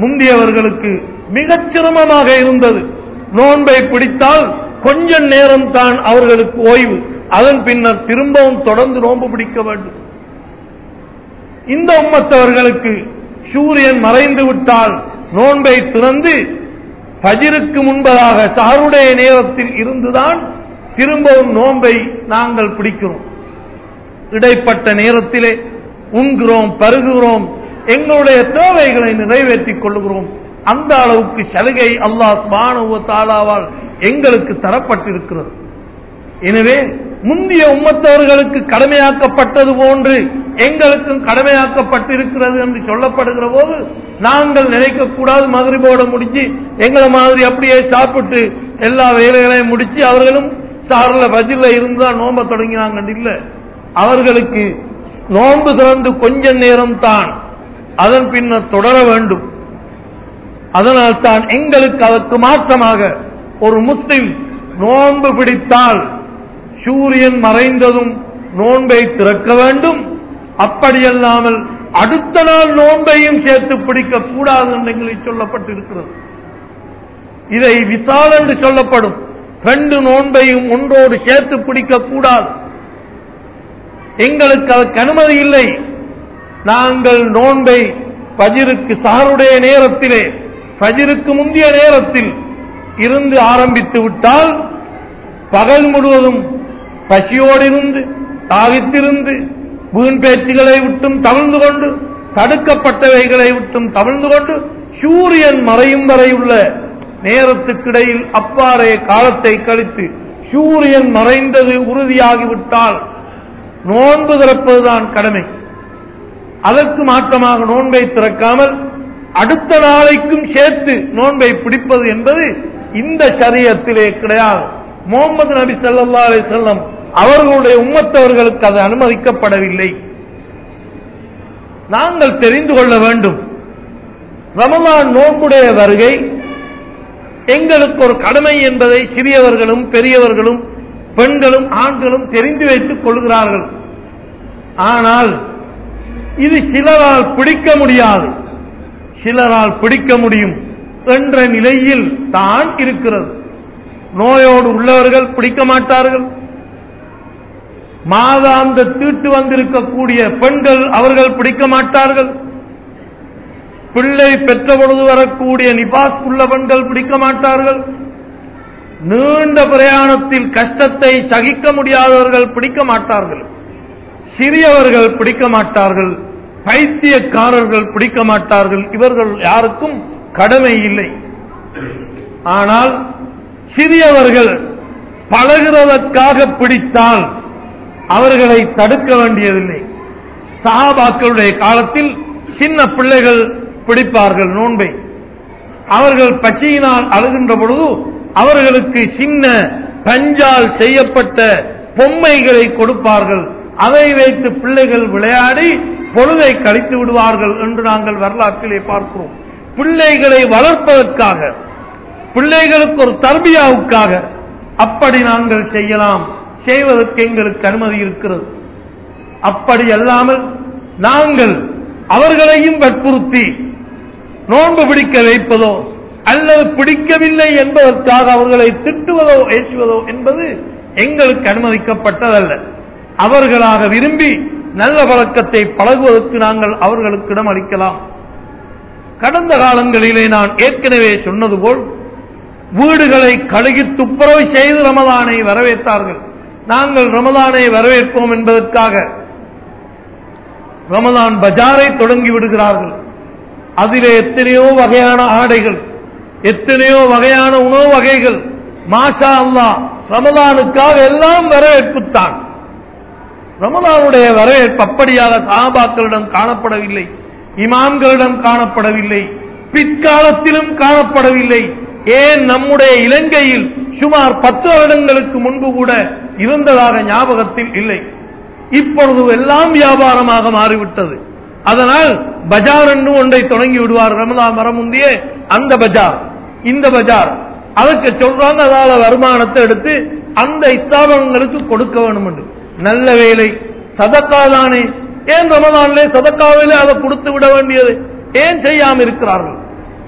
முந்தியவர்களுக்கு மிகச் சிரமமாக இருந்தது. நோன்பை பிடித்தால் கொஞ்ச நேரம் தான் அவர்களுக்கு ஓய்வு. அதன் பின்னர் திரும்பவும் தொடர்ந்து நோன்பு பிடிக்க வேண்டும். இந்த உம்மத்தவர்களுக்கு சூரியன் மறைந்து விட்டால் நோன்பை திறந்து பஜிருக்கு முன்பதாக சாருடைய நேரத்தில் இருந்துதான் திரும்பவும் நோன்பை நாங்கள் பிடிக்கிறோம். இடைப்பட்ட நேரத்திலே உண்கிறோம் பருகுகிறோம் எங்களுடைய தேவைகளை நிறைவேற்றிக் கொள்கிறோம் அந்த அளவுக்கு சலுகை அல்லாஹ் மாணவ தாலாவால் எங்களுக்கு தரப்பட்டிருக்கிறது. எனவே முந்திய உம்மத்தவர்களுக்கு கடமையாக்கப்பட்டது போன்று எங்களுக்கும் கடமையாக்கப்பட்டிருக்கிறது என்று சொல்லப்படுகிற போது நாங்கள் நினைக்கக்கூடாது மதுரைபோட முடிச்சு எங்களை மாதிரி அப்படியே சாப்பிட்டு எல்லா வேலைகளையும் முடிச்சு அவர்களும் சார்ல பஜில இருந்தா நோம்ப தொடங்கினாங்க இல்ல. அவர்களுக்கு நோன்பு திறந்து கொஞ்ச நேரம் தான் அதன் பின்னர் தொடர வேண்டும். அதனால் தான் எங்களுக்கு அதற்கு மாற்றமாக ஒரு முஸ்லிம் நோன்பு பிடித்தால் சூரியன் மறைந்ததும் நோன்பை திறக்க வேண்டும். அப்படியல்லாமல் அடுத்த நாள் நோன்பையும் சேர்த்து பிடிக்க கூடாது என்று சொல்லப்பட்டிருக்கிறது. இதை விசால் என்று சொல்லப்படும். ரெண்டு நோன்பையும் ஒன்றோடு சேர்த்து பிடிக்க கூடாது. எங்களுக்கு அதற்கு அனுமதி இல்லை. நாங்கள் நோன்பை பஜிருக்கு சாருடைய நேரத்திலே பஜிருக்கு முந்தைய நேரத்தில் இருந்து ஆரம்பித்து விட்டால் பகல் முழுவதும் பசியோடு இருந்து தாவித்திருந்து வீண் பேச்சுகளை விட்டும் தவிழ்ந்து கொண்டு தடுக்கப்பட்டவைகளை விட்டும் தவிழ்ந்து கொண்டு சூரியன் மறையும் வரை உள்ள நேரத்துக்கிடையில் அப்பாறைய காலத்தை கழித்து சூரியன் மறைந்தது உறுதியாகிவிட்டால் நோன்பு திறப்பதுதான் கடமை. அதற்கு மாற்றமாக நோன்பை திறக்காமல் அடுத்த நாளைக்கும் சேர்த்து நோன்பை பிடிப்பது என்பது இந்த சரியத்திலே கிடையாது. முகமது நபி ஸல்லல்லாஹு அலைஹி அவர்களுடைய உம்மத்தவர்களுக்கு அது அனுமதிக்கப்படவில்லை. நாங்கள் தெரிந்து கொள்ள வேண்டும். ரமலான் நோன்புடைய வருகை எங்களுக்கு ஒரு கடமை என்பதை சிறியவர்களும் பெரியவர்களும் பெண்களும் ஆண்களும் தெரிந்து வைத்துக் கொள்கிறார்கள். ஆனால் இது சிலரால் பிடிக்க முடியாது. சிலரால் பிடிக்க முடியும் என்ற நிலையில் தான் இருக்கிறது. நோயோடு உள்ளவர்கள் பிடிக்க மாட்டார்கள். மாதாந்த தீட்டு வந்திருக்கக்கூடிய பெண்கள் அவர்கள் பிடிக்க மாட்டார்கள். பிள்ளை பெற்ற பொழுது வரக்கூடிய நிபாஸ் உள்ள பெண்கள் பிடிக்க மாட்டார்கள். நீண்ட பிரயாணத்தில் கஷ்டத்தை சகிக்க முடியாதவர்கள் பிடிக்க மாட்டார்கள். சிறியவர்கள் பிடிக்க மாட்டார்கள். பைத்தியக்காரர்கள் பிடிக்க மாட்டார்கள். இவர்கள் யாருக்கும் கடமை இல்லை. ஆனால் சிறியவர்கள் பழகிறதற்காக பிடித்தால் அவர்களை தடுக்க வேண்டியதில்லை. சஹாபாக்களுடைய காலத்தில் சின்ன பிள்ளைகள் பிடிப்பார்கள் நோன்பை. அவர்கள் பச்சையினால் அழுகின்ற பொழுது அவர்களுக்கு சின்ன பஞ்சால் செய்யப்பட்ட பொம்மைகளை கொடுப்பார்கள். அதை வைத்து பிள்ளைகள் விளையாடி பொழுதை கழித்து விடுவார்கள் என்று நாங்கள் வரலாற்றிலே பார்க்கிறோம். பிள்ளைகளை வளர்ப்பதற்காக பிள்ளைகளுக்கு ஒரு தர்பியாவுக்காக அப்படி நாங்கள் செய்யலாம். செய்வதற்கு எங்களுக்கு அனுமதி இருக்கிறது. அப்படி அல்லாமல் நாங்கள் அவர்களையும் வற்புறுத்தி நோன்பு பிடிக்க வைப்பதோ அல்லது பிடிக்கவில்லை என்பதற்காக அவர்களை திட்டுவதோ ஏசுவதோ என்பது எங்களுக்கு அனுமதிக்கப்பட்டதல்ல. அவர்களாக விரும்பி நல்ல பழக்கத்தை பழகுவதற்கு நாங்கள் அவர்களுக்கிடம் அளிக்கலாம். கடந்த காலங்களிலே நான் ஏற்கனவே சொன்னது போல் வீடுகளை கழுகி துப்புரவு செய்து ரமதானை வரவேற்றார்கள். நாங்கள் ரமதானை வரவேற்போம் என்பதற்காக. ரமதான் பஜாரை தொடங்கி விடுகிறார்கள். அதிலே எத்தனையோ வகையான ஆடைகள் எத்தனையோ வகையான உணவு வகைகள் மாஷா அல்லா ரமதானுக்காக எல்லாம் வரவேற்புத்தான். ரமதானுடைய வரவேற்பு அப்படியாக சாபாக்களிடம் காணப்படவில்லை இமாம்களிடம் காணப்படவில்லை பிற்காலத்திலும் காணப்படவில்லை. ஏன் நம்முடைய இலங்கையில் சுமார் பத்து வருடங்களுக்கு முன்பு கூட இருந்ததாக ஞாபகத்தில் இல்லை? இப்பொழுது எல்லாம் வியாபாரமாக மாறிவிட்டது. அதனால் பஜார் என்று ஒன்றை தொடங்கி விடுவார் ரமதா மரமுந்திய அந்த பஜார் இந்த பஜார். அதற்கு சொல்றாங்க அதால வருமானத்தை எடுத்து அந்த ஸ்தாபனங்களுக்கு கொடுக்க வேண்டும் என்று. நல்ல வேலை சதக்கா தானே? ஏன் ரமதானிலே சதக்காவிலே அதை கொடுத்து விட வேண்டியது? ஏன் செய்யாம இருக்கிறார்கள்?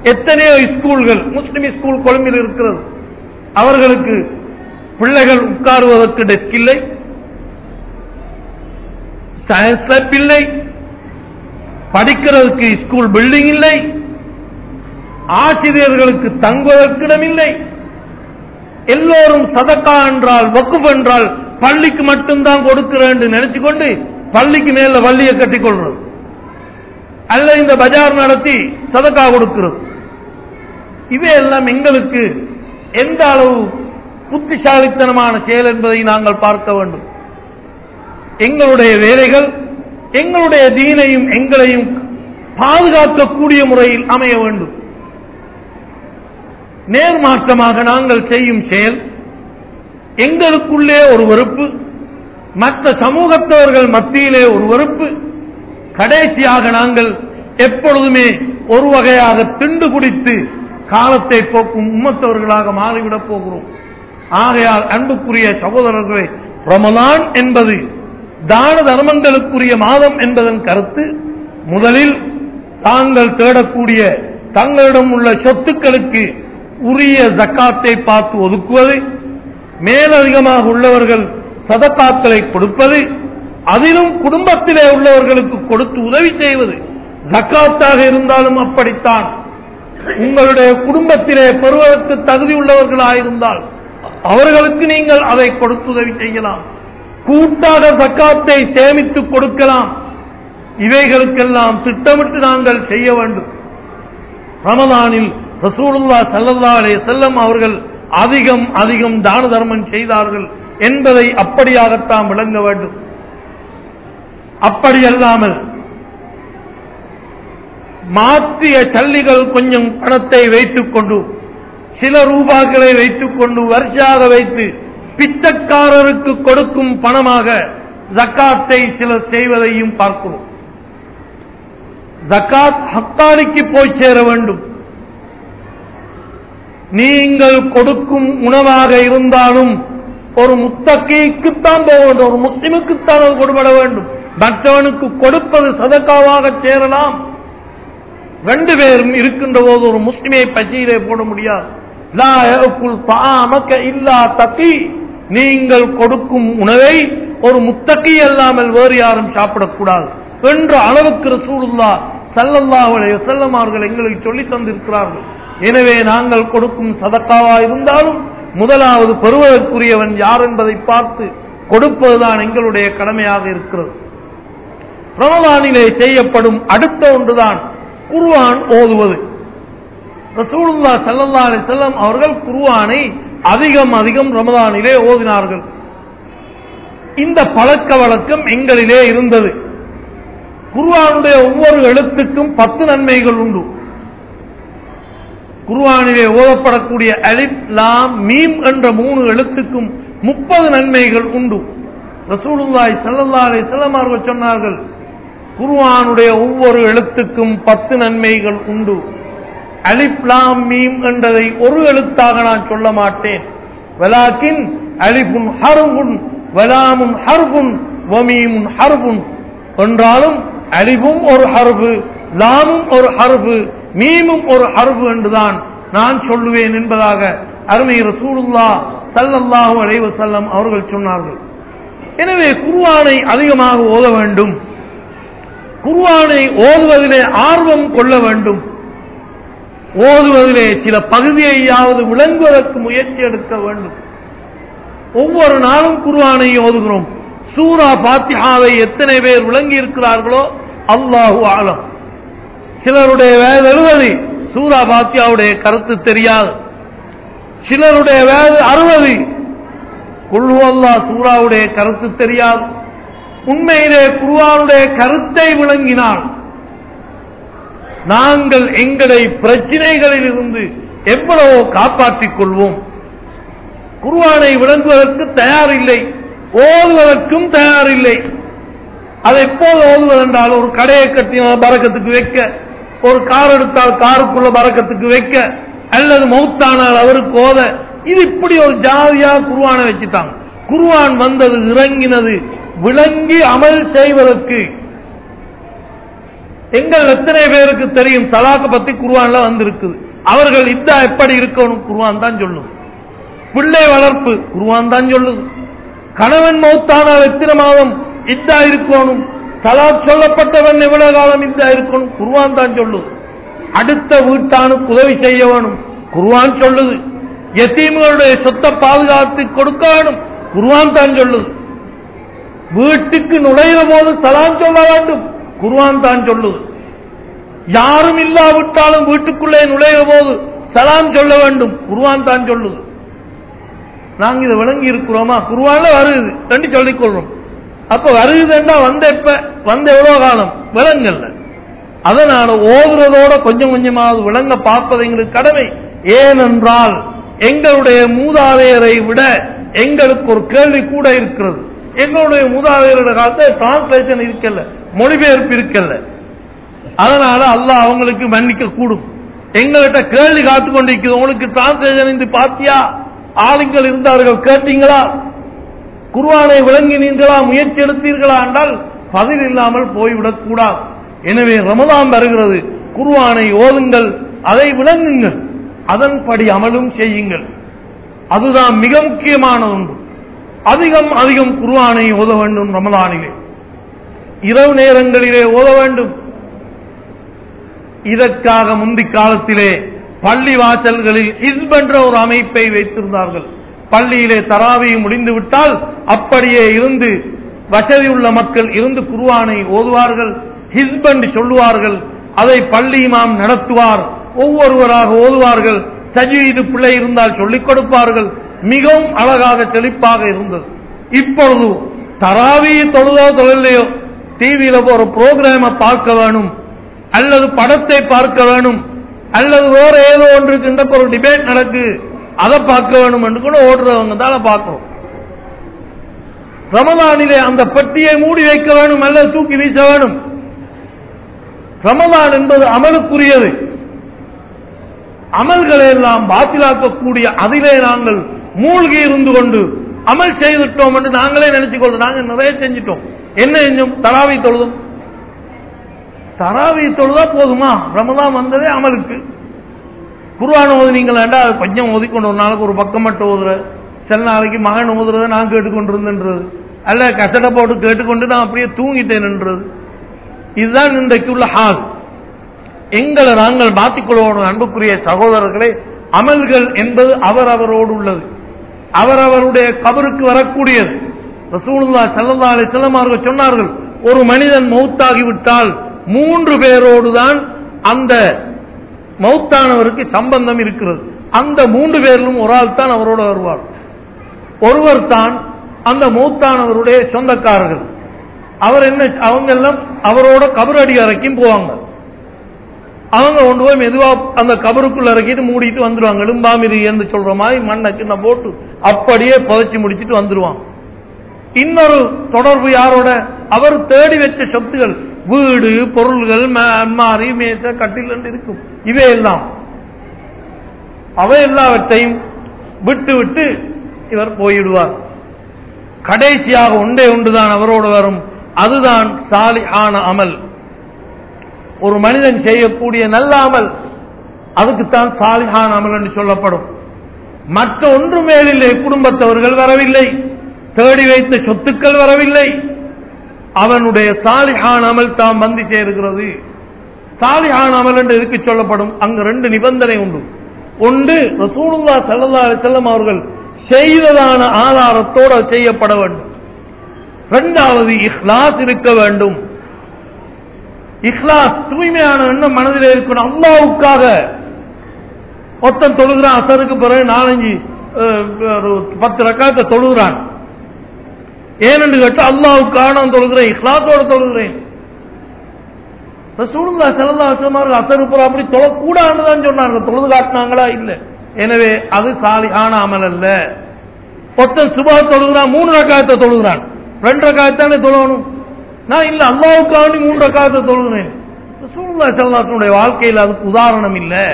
எத்தனையோ ஸ்கூல்கள் முஸ்லிம் ஸ்கூல் கொழும்பில் இருக்கிறது. அவர்களுக்கு பிள்ளைகள் உட்காருவதற்கு டெஸ்க் இல்லை. சயின்ஸ் லேப் இல்லை. படிக்கிறதுக்கு ஸ்கூல் பில்டிங் இல்லை. ஆசிரியர்களுக்கு தங்குவதற்கிடம் இல்லை. எல்லோரும் சதக்கா என்றால் வக்குப் என்றால் பள்ளிக்கு மட்டும்தான் கொடுக்கிறேன் என்று நினைச்சு கொண்டு பள்ளிக்கு மேல வள்ளியை கட்டிக்கொள்றது அல்ல இந்த பஜார் நடத்தி சதக்கா கொடுக்கிறது. இவையெல்லாம் எங்களுக்கு எந்த அளவு புத்திசாலித்தனமான செயல் என்பதை நாங்கள் பார்க்க வேண்டும். எங்களுடைய வேலைகள் எங்களுடைய தீனையும் எங்களையும் பாதுகாக்கக்கூடிய முறையில் அமைய வேண்டும். நேர்மாற்றமாக நாங்கள் செய்யும் செயல் எங்களுக்குள்ளே ஒரு வெறுப்பு மற்ற சமூகத்தவர்கள் மத்தியிலே ஒரு வெறுப்பு கடைசியாக நாங்கள் எப்பொழுதுமே ஒரு வகையாக திண்டு குடித்து காலத்தை போக்கும் உம்மத்தவர்களாக மாறிவிடப் போகிறோம். ஆகையால் அன்புக்குரிய சகோதரர்களே ரமலான் என்பது தான தர்மங்களுக்குரிய மாதம் என்பதன் கருத்து முதலில் தாங்கள் தேடக்கூடிய தங்களிடம் உள்ள சொத்துக்களுக்கு உரிய ஜக்காத்தை பார்த்து ஒதுக்குவது மேலதிகமாக உள்ளவர்கள் சதக்காக்களை கொடுப்பது அதிலும் குடும்பத்திலே உள்ளவர்களுக்கு கொடுத்து உதவி செய்வது ஜக்காத்தாக இருந்தாலும் அப்படித்தான். உங்களுடைய குடும்பத்திலே பெறுவதற்கு தகுதி உள்ளவர்களாயிருந்தால் அவர்களுக்கு நீங்கள் அதை கொடுத்து உதவி செய்யலாம். கூட்டாக சக்காத்தை சேமித்து கொடுக்கலாம். இவைகளுக்கெல்லாம் திட்டமிட்டு நாங்கள் செய்ய வேண்டும். ரமதானில் ரசூலுல்லா சல்லல்லா அலே செல்லம் அவர்கள் அதிகம் அதிகம் தான தர்மம் செய்தார்கள் என்பதை அப்படியாகத்தான் விளங்க வேண்டும். அப்படியல்லாமல் மாற்றிய சல்லிகள் கொஞ்சம் பணத்தை வைத்துக் கொண்டு சில ரூபாக்களை வைத்துக் கொண்டு வருஷாக வைத்து பிச்சைக்காரருக்கு கொடுக்கும் பணமாக ஜக்காத்தை சிலர் செய்வதையும் பார்க்கிறோம். ஜக்காத் ஹத்தானிக்கு போய் சேர வேண்டும். நீங்கள் கொடுக்கும் உணவாக இருந்தாலும் ஒரு முத்தக்கைக்குத்தான் போக வேண்டும் ஒரு முஸ்லிமுக்குத்தான் கொடுபட வேண்டும். மற்றவனுக்கு கொடுப்பது சதக்காவாக சேரலாம். ரெண்டு பேரும் இருக்கின்ற போது ஒரு முஸ்லிமை பச்சையிலே போட முடியாது. இல்லா நீங்கள் கொடுக்கும் உணவை ஒரு முத்தக்கி அல்லாமல் வேறு யாரும் சாப்பிடக்கூடாது. என்ற அளவுக்கு ரசூலுல்லா ஸல்லல்லாஹு செல்லமார்கள் எங்களுக்கு சொல்லி தந்திருக்கிறார்கள். எனவே நாங்கள் கொடுக்கும் சதக்காவா இருந்தாலும் முதலாவது பெறுவதற்குரியவன் யார் என்பதை பார்த்து கொடுப்பதுதான் எங்களுடைய கடமையாக இருக்கிறது. ரமலானிலே செய்யப்படும் அடுத்த ஒன்றுதான். குருவான் ஓதுவது. ரசூலுல்லா சல்லல்லா அலி செல்லம் அவர்கள் குருவானை அதிகம் அதிகம் ரமதானிலே ஓதினார்கள். இந்த பழக்க வழக்கம் எங்களிலே இருந்தது. குருவானுடைய ஒவ்வொரு எழுத்துக்கும் பத்து நன்மைகள் உண்டு. குருவானிலே ஓதப்படக்கூடிய அலிப் லாம் மீம் என்ற மூணு எழுத்துக்கும் முப்பது நன்மைகள் உண்டு. ரசூலுல்லாய் ஸல்லல்லாஹு அலி வஸல்லம் அவர்கள் சொன்னார்கள் குர்வானுடைய ஒவ்வொரு எழுத்துக்கும் பத்து நன்மைகள் உண்டு. அலிப்லாம் மீம் என்றதை ஒரு எழுத்தாக நான் சொல்ல மாட்டேன். வலாக்கின் அலிபுன் ஹர்புன் வலாமுன் ஹர்புன் வமீமுன் ஹர்புன் என்றாலும் அலிபும் ஒரு ஹர்பு லாமும் ஒரு ஹர்பு மீமும் ஒரு ஹர்பு என்றுதான் நான் சொல்லுவேன் என்பதாக அருமை ரசூலுல்லா சல்லல்லாஹு அலைவசல்லம் அவர்கள் சொன்னார்கள். எனவே குருவானை அதிகமாக ஓத வேண்டும். குர்வானை ஓதுவதிலே ஆர்வம் கொள்ள வேண்டும். ஓதுவதிலே சில பகுதியையாவது விளங்குவதற்கு முயற்சி எடுக்க வேண்டும். ஒவ்வொரு நாளும் குர்வானை ஓதுகிறோம். சூரா பாத்தியாவை எத்தனை பேர் விளங்கி இருக்கிறார்களோ அல்லாஹு ஆலம் சிலருடைய வேத எழுபது சூரா பாத்தியாவுடைய கருத்து தெரியாது. சிலருடைய வேத அறுபது குழு அல்லா கருத்து தெரியாது. உண்மையிலே குருவானுடைய கருத்தை விளங்கினால் நாங்கள் எங்களை பிரச்சினைகளில் இருந்து எவ்வளவோ காப்பாற்றிக் கொள்வோம். குருவானை விளங்குவதற்கு தயாரில்லை. ஓதுவதற்கும் தயாரில்லை. அதை எப்போது ஓதுவதென்றால் ஒரு கடையை கட்டினால் பறக்கத்துக்கு வைக்க ஒரு கார் எடுத்தால் காருக்குள்ள பறக்கத்துக்கு வைக்க அல்லது மௌத்தானால் அவருக்கு ஓத. இது இப்படி ஒரு ஜாதியா குருவானை வச்சுட்டாங்க குருவான் வந்தது இறங்கினது விளங்கி அமல் செய்வதற்கு. எங்கள் எத்தனை பேருக்கு தெரியும் தலாக்க பத்தி குருவான்ல வந்திருக்குது. அவர்கள் இதா எப்படி இருக்கணும் குருவான் தான் சொல்லும். பிள்ளை வளர்ப்பு குருவான் தான் சொல்லுது. கணவன் மௌத்தானால் எத்தனை மாதம் இதா இருக்கணும்? தலா சொல்லப்பட்டவன் எவ்வளவு காலம் இதா இருக்கணும்? குருவான் தான் சொல்லுது. அடுத்த வீட்டானுக்கு உதவி செய்ய வேணும். குருவான் சொல்லுது. எத்தீம்களுடைய சொத்தை பாதுகாத்து கொடுக்க வேணும். குருவான் தான் சொல்லுது. வீட்டுக்கு நுழைகிற போது சலாம் சொல்ல வேண்டும். குருவான் தான் சொல்லுது. யாரும் இல்லாவிட்டாலும் வீட்டுக்குள்ளே நுழைகிற போது சலாம் சொல்ல வேண்டும். குருவான் தான் சொல்லுது. நாங்க இதை விளங்கி இருக்கிறோமா? குருவான்ல வருது. ரெண்டு சொல்லிக் கொள்றோம் அப்ப வருதுன்னா வந்த எப்ப? வந்த எவ்வளவு காலம்? விளங்கல்ல அதனால ஓதுறதோட கொஞ்சம் கொஞ்சமாவது விளங்க பார்ப்பது எங்களுக்கு கடமை. ஏனென்றால் எங்களுடைய மூதாதையரை விட எங்களுக்கு ஒரு கேள்வி கூட இருக்கிறது. எங்களுடைய மூதாதையரோட காலத்தில் டிரான்ஸ்லேஷன் இருக்கல மொழிபெயர்ப்பு இருக்கல. அதனால அல்லாஹ் அவங்களுக்கு மன்னிக்க கூடும். எங்கள்கிட்ட கேள்வி காத்து கொண்டிருக்கிறது உங்களுக்கு டிரான்ஸ்லேஷன் இருந்து பாத்தியா? ஆளுங்கள் இருந்தார்கள் கேட்டீங்களா? குர்வானை விளங்கினீர்களா முயற்சி எடுத்தீர்களா என்றால் பதில் இல்லாமல் போய்விடக் கூடாது. எனவே ரமதான் வருகிறது குர்வானை ஓதுங்கள் அதை விளங்குங்கள் அதன்படி அமலும் செய்யுங்கள். அதுதான் மிக முக்கியமான ஒன்று. அதிகம் அதிகம் குர்வானை ஓத வேண்டும் ரமலானிலே. இரவு நேரங்களிலே ஓத வேண்டும். இதற்காக முந்தி காலத்திலே பள்ளி வாசல்களில் ஹிஸ்ப் என்ற ஒரு அமைப்பை வைத்திருந்தார்கள். பள்ளியிலே தராவையும் முடிந்து விட்டால் அப்படியே இருந்து வசதி உள்ள மக்கள் இருந்து குருவானை ஓதுவார்கள் ஹிஸ்ப் என்று சொல்லுவார்கள். அதை பள்ளி இமாம் நடத்துவார். ஒவ்வொருவராக ஓதுவார்கள். சஜீது பிள்ளை இருந்தால் சொல்லிக் கொடுப்பார்கள். மிகவும் அழகாக தெளிப்பாக இருந்தது. இப்பொழுது தராவியை தொழுதோ தொழிலையோ டிவியில ஒரு புரோகிராம பார்க்க வேணும் அல்லது படத்தை பார்க்க வேணும் அல்லது வேற ஏதோ ஒன்று இருக்கின்ற ஒரு டிபேட் நடக்கு அதை பார்க்க வேணும் என்று கூட ஓடுறவங்க தான் பார்க்கிறோம். ரமதானிலே அந்த பெட்டியை மூடி வைக்க வேணும் அல்லது தூக்கி வீச வேணும். ரமதான் என்பது அமலுக்குரியது. அமல்களை எல்லாம் பாத்திலாக்கக்கூடிய அதிலே நாங்கள் மூழ்கி இருந்து கொண்டு அமல் செய்துட்டோம் என்று நாங்களே நினைச்சுக் கொள்றோம் நாங்கள் நிறைய செஞ்சிட்டோம். என்ன செஞ்சோம்? தராவி தொழுதும். தராவி தொழுதா போதுமா? ரமதான் வந்ததே அமலுக்கு. குருவான ஓதுனீங்களா பஞ்சம் ஓதிக்கொண்டு ஒரு நாளைக்கு ஒரு பக்கம் மட்டும் ஓதுற? சில நாளைக்கு மகன் ஓதுறத நான் கேட்டுக்கொண்டிருந்தேன்றது. அல்ல கசட போட்டு கேட்டுக்கொண்டு நான் அப்படியே தூங்கிட்டேன்ன்றது இதுதான் இன்றைக்கு உள்ள ஹால். எங்களை நாங்கள் மாற்றிக்கொள்வோம் அன்புக்குரிய சகோதரர்களே அமல்கள் என்பது அவர் அவரோடு உள்ளது. அவரவருடைய கபருக்கு வரக்கூடியது. ரசூலுல்லா சல்லா அலி அவர்கள் சொன்னார்கள் ஒரு மனிதன் மௌத்தாகிவிட்டால் மூன்று பேரோடு தான் அந்த மௌத்தானவருக்கு சம்பந்தம் இருக்கிறது. அந்த மூன்று பேரிலும் ஒரு ஆள் தான் அவரோடு வருவார். ஒருவர் தான் அந்த மௌத்தானவருடைய சொந்தக்காரர்கள். அவர் என்ன அவங்க எல்லாம் அவரோட கபரடி அறைக்கும் போவாங்க. அவங்க கொண்டு போய் மெதுவா அந்த கபருக்குள்ள இறக்கிட்டு மூடிட்டு வந்துருவாங்க. எலும்பாமிரி என்று சொல்ற மாதிரி மண்ணை சின்ன போட்டு அப்படியே புதைச்சி முடிச்சிட்டு வந்துருவான். இன்னொரு தொடர்பு யாரோட? அவர் தேடி வச்ச சொத்துகள் வீடு பொருள்கள் அம்மாரி மேச கட்டில் இருக்கும். இவையெல்லாம் அவை எல்லாவற்றையும் விட்டு விட்டு இவர் போயிடுவார். கடைசியாக ஒன்றே ஒன்றுதான் அவரோடு வரும். அதுதான் சாலி ஆன அமல். ஒரு மனிதன் செய்யக்கூடிய நல்ல அமல் அதுக்குத்தான் சாலிஹான் அமல் என்று சொல்லப்படும். மற்ற ஒன்று மேலில்லை குடும்பத்தவர்கள் வரவில்லை. தேடி வைத்த சொத்துக்கள் வரவில்லை. அவனுடைய சாலிஹான் அமல் தாம் வந்து சேருகிறது. சாலிஹான் அமல் என்று இருக்கு சொல்லப்படும்? அங்கு ரெண்டு நிபந்தனை உண்டு. ஒன்று ரசூலுல்லா சல்லா செல்லம் அவர்கள் செய்ததான ஆதாரத்தோடு செய்யப்பட வேண்டும். இரண்டாவது இஹ்லாஸ் இருக்க வேண்டும். இஹ்லாஸ் தூய்மையான எண்ணம் மனதில் இருக்கணும். அல்லாவுக்காக ஒருத்தன் தொழுகிறான் அசருக்கு பிறகு நாலஞ்சு ஒரு பத்து ரக்காயத்தை தொழுகிறான். ஏனென்று கேட்டால் அல்லாவுக்காக நான் தொழுகிறேன் இஸ்லாத்தோட தொழுகிறேன். ரசூலுல்லா ஸல்லல்லாஹு அலைஹி வஸல்லம் அசரு புற அப்படி தொழக்கூடாதுன்னு சொன்னாங்க. தொழுது காட்டினாங்களா? இல்ல. எனவே அது சாலி ஆணாமல் அல்ல. ஒருத்தன் சுபா தொழுகிறான் மூணு ரக்காயத்தை தொழுகிறான். ரெண்டு ரக்காயத்தானே தொழணும்? நான் இல்ல அல்லாவுக்காண்டி மூணு ரக்காயத்தை தொழுகிறேன். ரசூலுல்லா ஸல்லல்லாஹு வாழ்க்கையில் அதுக்கு உதாரணம் இல்லை.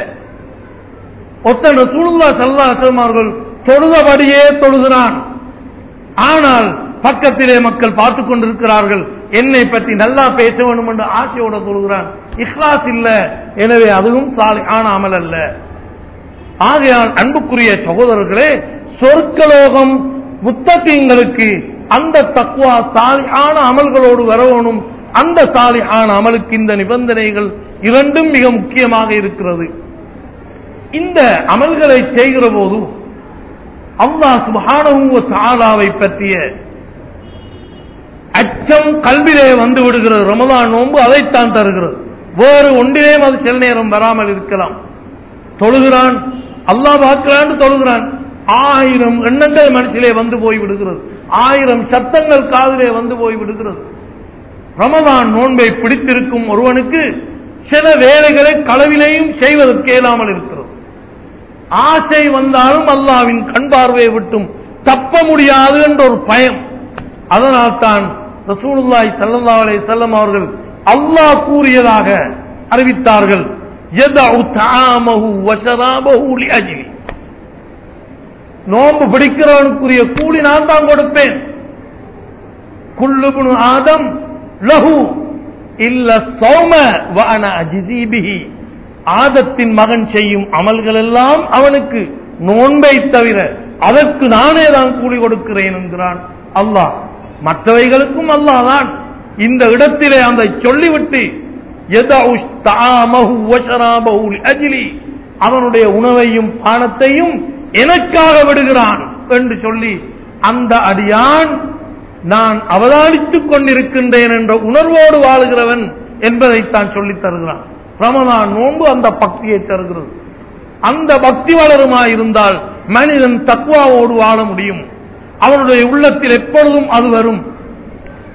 ஒருத்தன் ரசூலுல்லா சல்லா அலைஹி அவர்கள் தொழுதபடியே தொழுகிறான் ஆனால் பக்கத்திலே மக்கள் பார்த்து கொண்டிருக்கிறார்கள் என்னை பற்றி நல்லா பேச வேண்டும் என்று ஆசையோட சொல்கிறான் இஹ்லாஸ் இல்ல எனவே அதுவும் ஆனாமல் அமல் அல்ல. ஆகையால் அன்புக்குரிய சகோதரர்களே சொர்க்கலோகம் முத்தகங்களுக்கு அந்த தக்குவா ஆன அமல்களோடு வரவணும் அந்த சாலிஹான அமலுக்கு இந்த நிபந்தனைகள் இரண்டும் மிக முக்கியமாக இருக்கிறது. இந்த அமல்களை செய்கிற போது அல்லாஹ் சுப்ஹானஹு வ பற்றிய அச்சம் கல்விலே வந்து விடுகிறது. ரமதான் நோன்பு அதைத்தான் தருகிறது. வேறு ஒன்றிலேயும் அது சில நேரம் வராமல் இருக்கலாம். தொழுகிறான் அல்லாஹ் பார்க்கிறான் தொழுகிறான். ஆயிரம் எண்ணங்கள் மனசிலே வந்து போய் விடுகிறது. ஆயிரம் சத்தங்கள் காதிலே வந்து போய் விடுகிறது. ரமதான் நோன்பை பிடித்திருக்கும் ஒருவனுக்கு சில வேலைகளை களவிலேயும் செய்வதற்கு இயலாமல் இருக்கிறது. ஆசை வந்தாலும் அல்லாவின் கண் பார்வையை விட்டும் தப்ப முடியாது என்ற ஒரு பயம். அதனால் தான் ரசூலுல்லாய் ஸல்லல்லாஹு அலைஹி அவர்கள் அல்லாஹ் கூறியதாக அறிவித்தார்கள். யதஉ நோன்பு பிடிக்கிறவனுக்குரிய கூலி நான் தான் கொடுப்பேன். ஆதம் லஹு இல்ல சௌம வன அன ஆதத்தின் மகன் செய்யும் அமல்கள் எல்லாம் அவனுக்கு நோன்பை தவிர அதற்கு நானே தான் கூலி கொடுக்கிறேன் என்கிறான் அல்லாஹ். மற்றவைகளுக்கும் அல்லாஹ் தான் இந்த இடத்திலே அந்த சொல்லிவிட்டு அவனுடைய உணவையும் பானத்தையும் எனக்காக விடுகிறான் என்று சொல்லி அந்த அடியான் நான் அவதானித்துக் கொண்டிருக்கின்றேன் என்ற உணர்வோடு வாழுகிறவன் என்பதைத்தான் சொல்லித் தருகிறான். ரமதான் நோன்பு அந்த பக்தியை தருகிறது. அந்த பக்தி வளருமாயிருந்தால் மனிதன் தக்குவாவோடு வாழ முடியும். அவனுடைய உள்ளத்தில் எப்பொழுதும் அது வரும்.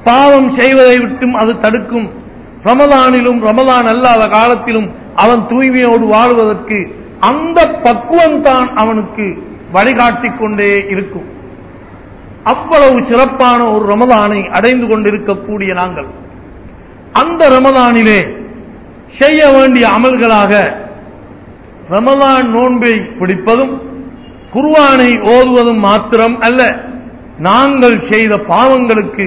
பாவம் செய்வதை விட்டும் அது தடுக்கும். ரமதானிலும் ரமதான் அல்லாத காலத்திலும் அவன் தூய்மையோடு வாழ்வதற்கு அந்த பக்குவம் தான் அவனுக்கு வழிகாட்டிக் கொண்டே இருக்கும். அவ்வளவு சிறப்பான ஒரு ரமதானை அடைந்து கொண்டிருக்கக்கூடிய நாங்கள். அந்த ரமதானிலே செய்ய வேண்டிய அமல்களாக ரமலான் நோன்பை பிடிப்பதும் குர்வானை ஓதுவதும் மாத்திரம் அல்ல. நாங்கள் செய்த பாவங்களுக்கு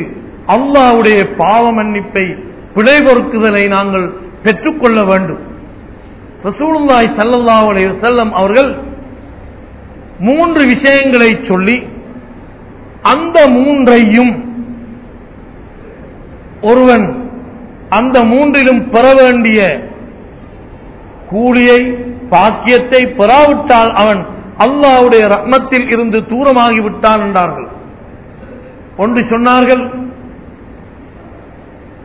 அல்லாவுடைய பாவ மன்னிப்பை பிழை பொறுக்குதலை நாங்கள் பெற்றுக்கொள்ள வேண்டும். ரசூலுல்லாய் ஸல்லல்லாஹு செல்லம் அவர்கள் மூன்று விஷயங்களை சொல்லி அந்த மூன்றையும் ஒருவன் அந்த மூன்றிலும் பெற வேண்டிய கூலியை பாக்கியத்தை பெறாவிட்டால் அவன் அல்லாஹ்வுடைய ரத்னத்தில் இருந்து தூரமாகிவிட்டான் என்றார்கள். ஒன்று சொன்னார்கள்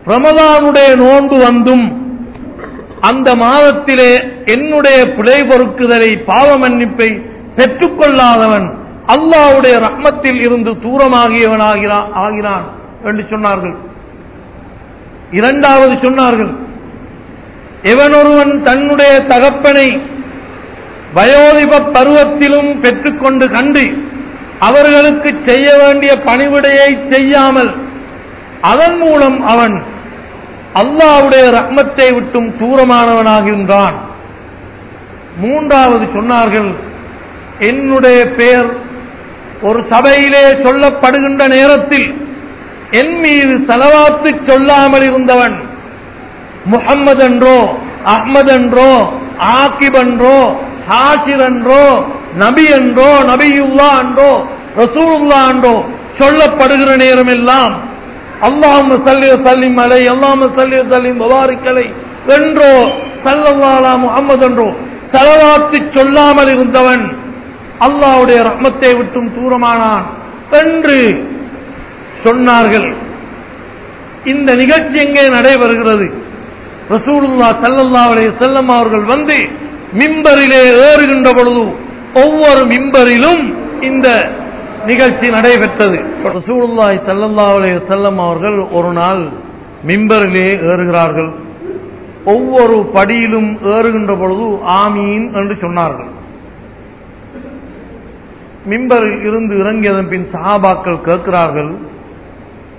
பிரமதானுடைய நோன்பு வந்தும் அந்த மாதத்திலே என்னுடைய பிழை பொறுக்குதலை பாவ மன்னிப்பை பெற்றுக்கொள்ளாதவன் அல்லாஹ்வுடைய ரத்னத்தில் இருந்து தூரமாகியவன் ஆகிறான் என்று சொன்னார்கள். இரண்டாவது சொன்னார்கள். எவனொருவன் தன்னுடைய தகப்பனை வயோதிப பருவத்திலும் பெற்றுக்கொண்டு கண்டு அவர்களுக்கு செய்ய வேண்டிய பணிவிடையை செய்யாமல் அதன் மூலம் அவன் அல்லாஹ்வுடைய ரக்மத்தை விட்டும் தூரமானவனாகின்றான். மூன்றாவது சொன்னார்கள் என்னுடைய பெயர் ஒரு சபையிலே சொல்லப்படுகின்ற நேரத்தில் என் மீது செலவாத்து சொல்லாமல் இருந்தவன் முகம்மது என்றோ அஹ்மது என்றோ ஆக்கிப் என்றோ ஹாசிர் என்றோ நபி என்றோ நபியுல்லா என்றோ ரசூலுல்லா என்றோ சொல்லப்படுகிற நேரம் எல்லாம் அல்லாம சல்லிய சல்லிம் அலை அல்லாம சல்லி சல்லிம் முபாரிக்கலை என்றோ சல்லவாலா முகமது என்றோ செலவாத்து சொல்லாமல் இருந்தவன் அல்லாவுடைய ரஹ்மத்தை விட்டும் தூரமானான் என்று சொன்னார்கள். இந்த நிகழ்ச்சி எங்கே நடைபெறுகிறது? ரசூலுல்லா சல்லல்லா அலைஹி செல்லம் அவர்கள் வந்து மிம்பரிலே ஏறுகின்ற பொழுது ஒவ்வொரு மிம்பரிலும் இந்த நிகழ்ச்சி நடைபெற்றது. ரசூலுல்லாய் ஸல்லல்லாஹு அலைஹி அவர்கள் ஒரு நாள் மிம்பரிலே ஏறுகிறார்கள். ஒவ்வொரு படியிலும் ஏறுகின்ற பொழுது ஆமீன் என்று சொன்னார்கள். மிம்பரில் இருந்து இறங்கியதன் பின் சஹாபாக்கள் கேட்கிறார்கள்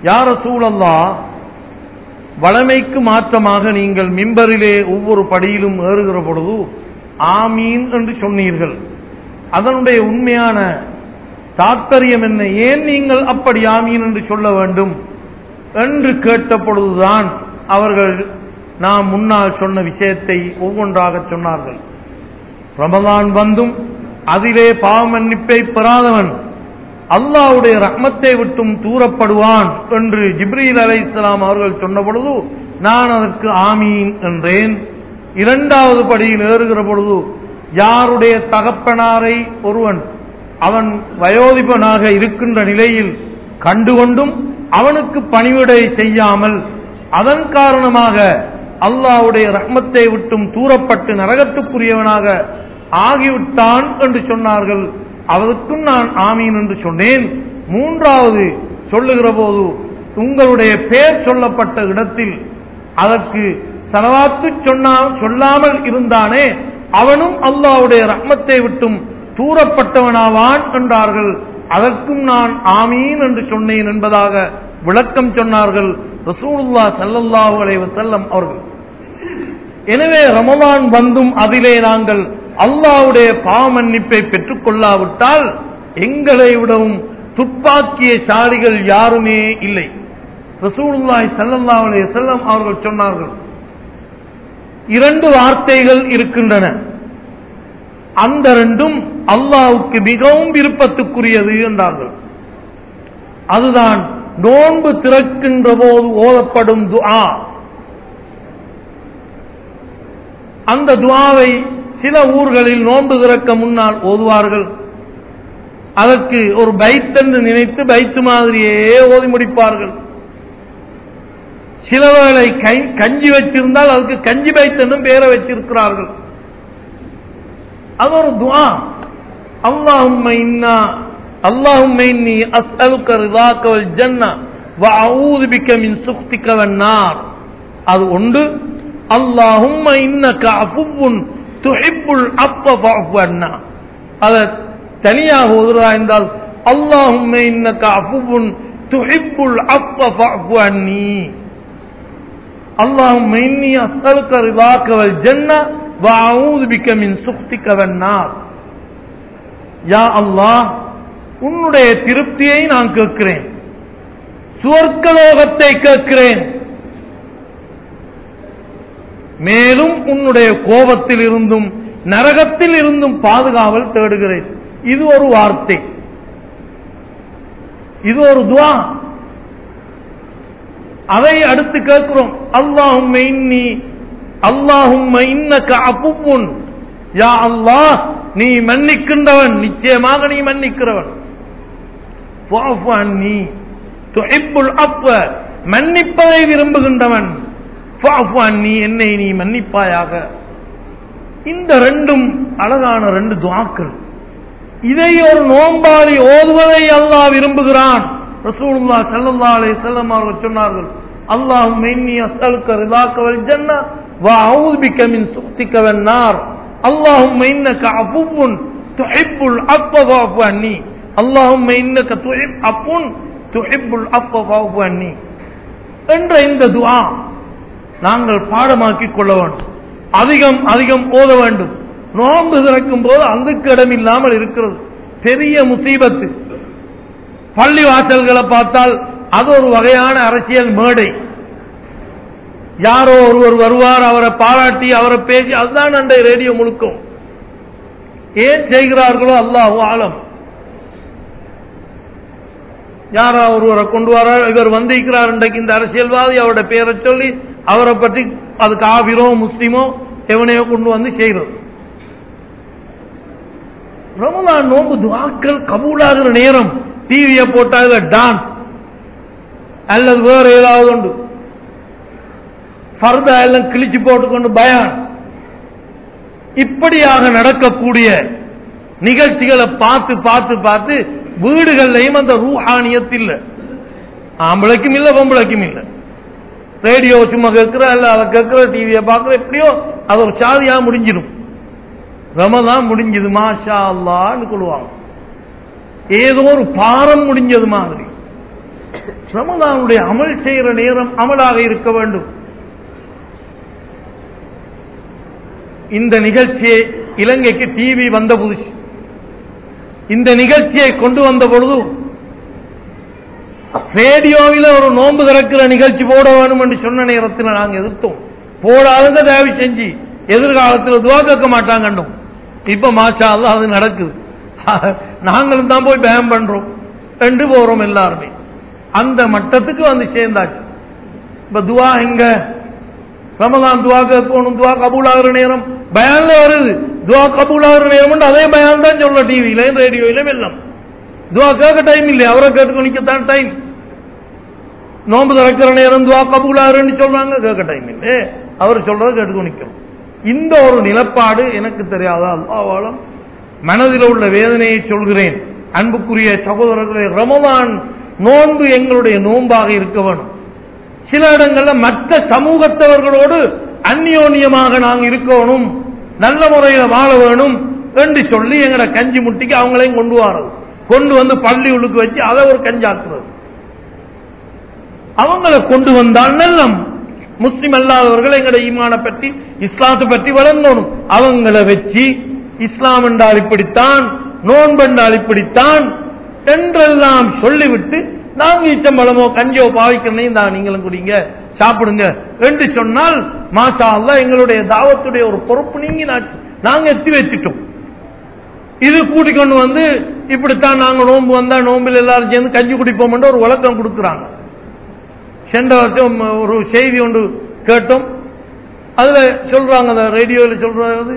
யார சூழல்லா வளமைக்கு மாற்றமாக நீங்கள் மிம்பரிலே ஒவ்வொரு படியிலும் ஏறுகிற பொழுது ஆமீன் என்று சொன்னீர்கள். அதனுடைய உண்மையான தாத்பரியம் என்ன? ஏன் நீங்கள் அப்படி ஆமீன் என்று சொல்ல வேண்டும்? என்று கேட்ட பொழுதுதான் அவர்கள் நாம் முன்னால் சொன்ன விஷயத்தை ஒவ்வொன்றாக சொன்னார்கள். ரமதான் வந்தும் அதிலே பாவமன்னிப்பை பெறாதவன் அல்லாஹ்வுடைய ரஹ்மத்தை விட்டும் தூரப்படுவான் என்று ஜிப்ரீல் அலை இஸ்லாம் அவர்கள் சொன்ன பொழுது நான் அதற்கு ஆமீன் என்றேன். இரண்டாவது படியில் ஏறுகிற பொழுது யாருடைய தகப்பனாரை ஒருவன் அவன் வயோதிபனாக இருக்கின்ற நிலையில் கண்டுகொண்டும் அவனுக்கு பணிவிடை செய்யாமல் அதன் காரணமாக அல்லாவுடைய ரஹ்மத்தை விட்டும் தூரப்பட்டு நரகத்துக்குரியவனாக ஆகிவிட்டான் என்று சொன்னார்கள். அவருக்கும் நான் ஆமீன் என்று சொன்னேன். மூன்றாவது சொல்லுகிற போது உங்களுடைய பெயர் சொல்லப்பட்ட இடத்தில் அதற்கு செலவாத்து சொன்னால் சொல்லாமல் இருந்தானே அவனும் அல்லாஹ்வுடைய ரஹ்மத்தை விட்டும் தூரப்பட்டவனாவான் என்றார்கள். அதற்கும் நான் ஆமீன் என்று சொன்னேன் என்பதாக விளக்கம் சொன்னார்கள் ரசூலுல்லா ஸல்லல்லாஹு அலைவசல்லம் அவர்கள். எனவே ரமலான் வந்தும் அதிலே நாங்கள் அல்லாவுடைய பாவமன்னிப்பை பெற்றுக் கொள்ளாவிட்டால் எங்களை விடவும் துப்பாக்கிய சாரிகள் யாருமே இல்லை. ரசூலுல்லாஹி ஸல்லல்லாஹு அலைஹி செல்லம் அவர்கள் சொன்னார்கள் இரண்டு வார்த்தைகள் இருக்கின்றன. அந்த ரெண்டும் அல்லாவுக்கு மிகவும் விருப்பத்துக்குரியது என்றார்கள். அதுதான் நோன்பு திறக்கின்ற போது ஓதப்படும் துஆ. அந்த துவாவை சில ஊர்களில் நோன்பு திறக்க முன்னால் ஓதுவார்கள். அதற்கு ஒரு பைத் என்று நினைத்து பைத்து மாதிரியே ஓதி முடிப்பார்கள். சிலவர்களை கை- கஞ்சி வச்சிருந்தால் அதுக்கு கஞ்சி பைத் பேரை வச்சிருக்கிறார்கள். அது ஒரு துவா. அல்லாஹும்ம இன்னா அஸ்அலுக்க ரிதாக்கவல் ஜன்னா வ அஊது பிக்க மின் சுக்திக்கவன் நார். அது ஒன்று. அல்லாஹும் துஹிப்புல் அப்பன்னா அதை தனியாக உதுரா என்றால் அல்லாஹும் இன்னக்க அஃபுன் துஹிப்புல் அப்ப அன்னி அல்லாஹும் இன்னி அசலுக்க ரிவாக்கவல் ஜன்னா வாவூது பிக்க மின் சுக்திக்கவன்னா யா அல்லாஹ் உன்னுடைய திருப்தியை நான் கேட்கிறேன். சுவர்க்கலோகத்தை கேட்கிறேன். மேலும் உன்னுடைய கோபத்தில் இருந்தும் நரகத்தில் இருந்தும் பாதுகாவல் தேடுகிறேன். இது ஒரு வார்த்தை. இது ஒரு துவா. அதை அடுத்து கேட்கிறோம். அல்லாஹும் இன்னி அல்லாஹும் இன்னக அப்புன் யா அல்லாஹ் நீ மன்னிக்கின்றவன். நிச்சயமாக நீ மன்னிக்கிறவன். நீ அன்னி மன்னிப்பதை விரும்புகின்றவன். ஃபஅஃபு அன்னி என்னை நீ மன்னிப்பாயாக. இந்த ரெண்டும் அழகான ரெண்டு துவாக்கள். இதை ஒரு நோம்பாளி ஓதுவதை அல்லாஹ் விரும்புகிறான். ரசூலுல்லா ஸல்லல்லாஹு அலைஹி வஸல்லம் அவர்கள் சொன்னார்கள் அல்லாஹ் இன்னி அஸ்அலுக ரிதாக வல் ஜன்னah வ அஊது பிக மின் சுக்திக வன் நார். அல்லாஹும்ம இன்னக அஃபுவ்வுன் துஹிப்புல் அஃவ ஃபஅஃபு அன்னி. அல்லாஹும்ம இன்னக துஹிப் அஃபுன் துஹிப்புல் அஃவ ஃபஅஃபு அன்னி. என்ற இந்த துஆ நாங்கள் பாடமாக்கிக் கொள்ள வேண்டும். அதிகம் அதிகம் ஓத வேண்டும். நோன்பு திறக்கும் போது அதுக்கு இடம் இல்லாமல் இருக்கிறது. பெரிய முசீபத்து. பள்ளி வாசல்களை பார்த்தால் அது ஒரு வகையான அரசியல் மேடை. யாரோ ஒருவர் வருவார் அவரை பாராட்டி அவரை பேசி அதுதான் அந்த ரேடியோ முழுக்கும். ஏன் செய்கிறார்களோ அல்லாஹு ஆழம் யாரா ஒருவரை கொண்டு வர? இவர் வந்திருக்கிறார் இன்றைக்கு இந்த அரசியல்வாதி அவரோட பேரை சொல்லி அவரை பற்றி அது காவிரோ முஸ்லிமோ எவனையோ கொண்டு வந்து செய்கிறது. ரமலான் நோன்பு துவாக்கள் கபூலாகிற நேரம். டிவியை போட்டாக டான்ஸ் அல்லது வேற ஏதாவது உண்டு. ஃபர்தா எல்லாம் கிழிச்சு போட்டுக்கொண்டு பயான். இப்படியாக நடக்கக்கூடிய நிகழ்ச்சிகளை பார்த்து பார்த்து பார்த்து வீடுகள்லையும் அந்த ரூஹானியத்தில் ஆம்பளைக்கும் இல்லை பொம்பளைக்கும் இல்லை. ரேடியோ சும்மா கேட்கிற அல்ல அதை கேட்கிற டிவியை பார்க்கிற எப்படியோ அது ஒரு சாதியா முடிஞ்சிடும். ரமதான் முடிஞ்சது மாஷா அல்லான்னு சொல்லுவாங்க. ஏதோ ஒரு பாரம் முடிஞ்சது மாதிரி. ரமதானுடைய அமல் செய்கிற நேரம் அமலாக இருக்க வேண்டும். இந்த நிகழ்ச்சியை இலங்கைக்கு டிவி வந்த புதுசு. இந்த நிகழ்ச்சியை கொண்டு வந்த பொழுது ரேடியோவில் ஒரு நோன்பு திறக்கிற நிகழ்ச்சி போட வேணும் என்று சொன்ன நேரத்தில் நாங்கள் எதிர்த்தோம். போடாதத தயவு செஞ்சு எதிர்காலத்தில் துவா கேட்க மாட்டாங்கண்டும் இப்ப மாஷா அது நடக்குது. <laughs> நாங்களும் தான் போய் பயம் பண்றோம். ரெண்டு போறோம் எல்லாருமே. அந்த மட்டத்துக்கு வந்து சேர்ந்தாச்சு. இப்ப துவா எங்க? ரமதான் துவா கேட்கணும் துவா கபூல் ஆகிற நேரம். பயான்ல வருது. துவா கபூலாகிற நேரம் அதே பயான் தான் சொல்ல டிவியிலையும் ரேடியோயில எல்லாம் துவா கேட்க டைம் இல்லை அவரை கேட்டுக்க நிக்கத்தான் டைம் நோன்பு திறக்கிற நேரம் துவா கபூலாகிறன்னு சொல்றாங்க கேட்க டைம் இல்லை அவர் சொல்றதை கேட்டுக்க நிற்கும் இந்த ஒரு நிலப்பாடு எனக்கு தெரியாதா அல்லாவாலும் மனதில் உள்ள வேதனையை சொல்கிறேன் அன்புக்குரிய சகோதரர்களே ரமலான் நோன்பு எங்களுடைய நோன்பாக இருக்க வேணும் சில இடங்கள்ல மற்ற சமூகத்தவர்களோடு அந்யோன்யமாக நாங்கள் இருக்கணும் நல்ல முறையில் வாழ வேணும் என்று சொல்லி எங்கட கஞ்சி முட்டிக்கு அவங்களையும் கொண்டு வரது. கொண்டு வந்து பள்ளி உள்ளுக்கு வச்சு அதை ஒரு கஞ்சாக்குறது. அவங்களை கொண்டு வந்தால் நல்லம். முஸ்லிம் அல்லாதவர்கள் எங்கட ஈமான பற்றி இஸ்லாத்தை பற்றி வளர்ந்தோணும். அவங்கள வச்சு இஸ்லாம் என்றால் இப்படித்தான் நோன்பென்றால் இப்படித்தான் என்றெல்லாம் சொல்லிவிட்டு நாங்க ஈச்சம்பழமோ கஞ்சோ பாவிக்கிறனையும் தான் நீங்களும் குடிங்க. சாப்பிடுங்க என்று சொன்னால் மாசா அல்ல எங்களுடைய தாவத்துடைய ஒரு பொறுப்பு நீங்கி நாங்க எத்தி வச்சுட்டோம். இது கூட்டிக்கொண்டு வந்து இப்படித்தான் நாங்க நோன்பு வந்தா நோம்பில் எல்லாரும் சேர்ந்து கஞ்சி குடிப்போம் ஒரு விளக்கம் கொடுக்குறாங்க. சென்ற வருஷம் ஒரு செய்தி ஒன்று கேட்டோம். அதுல சொல்றாங்க அந்த ரேடியோவில் சொல்றது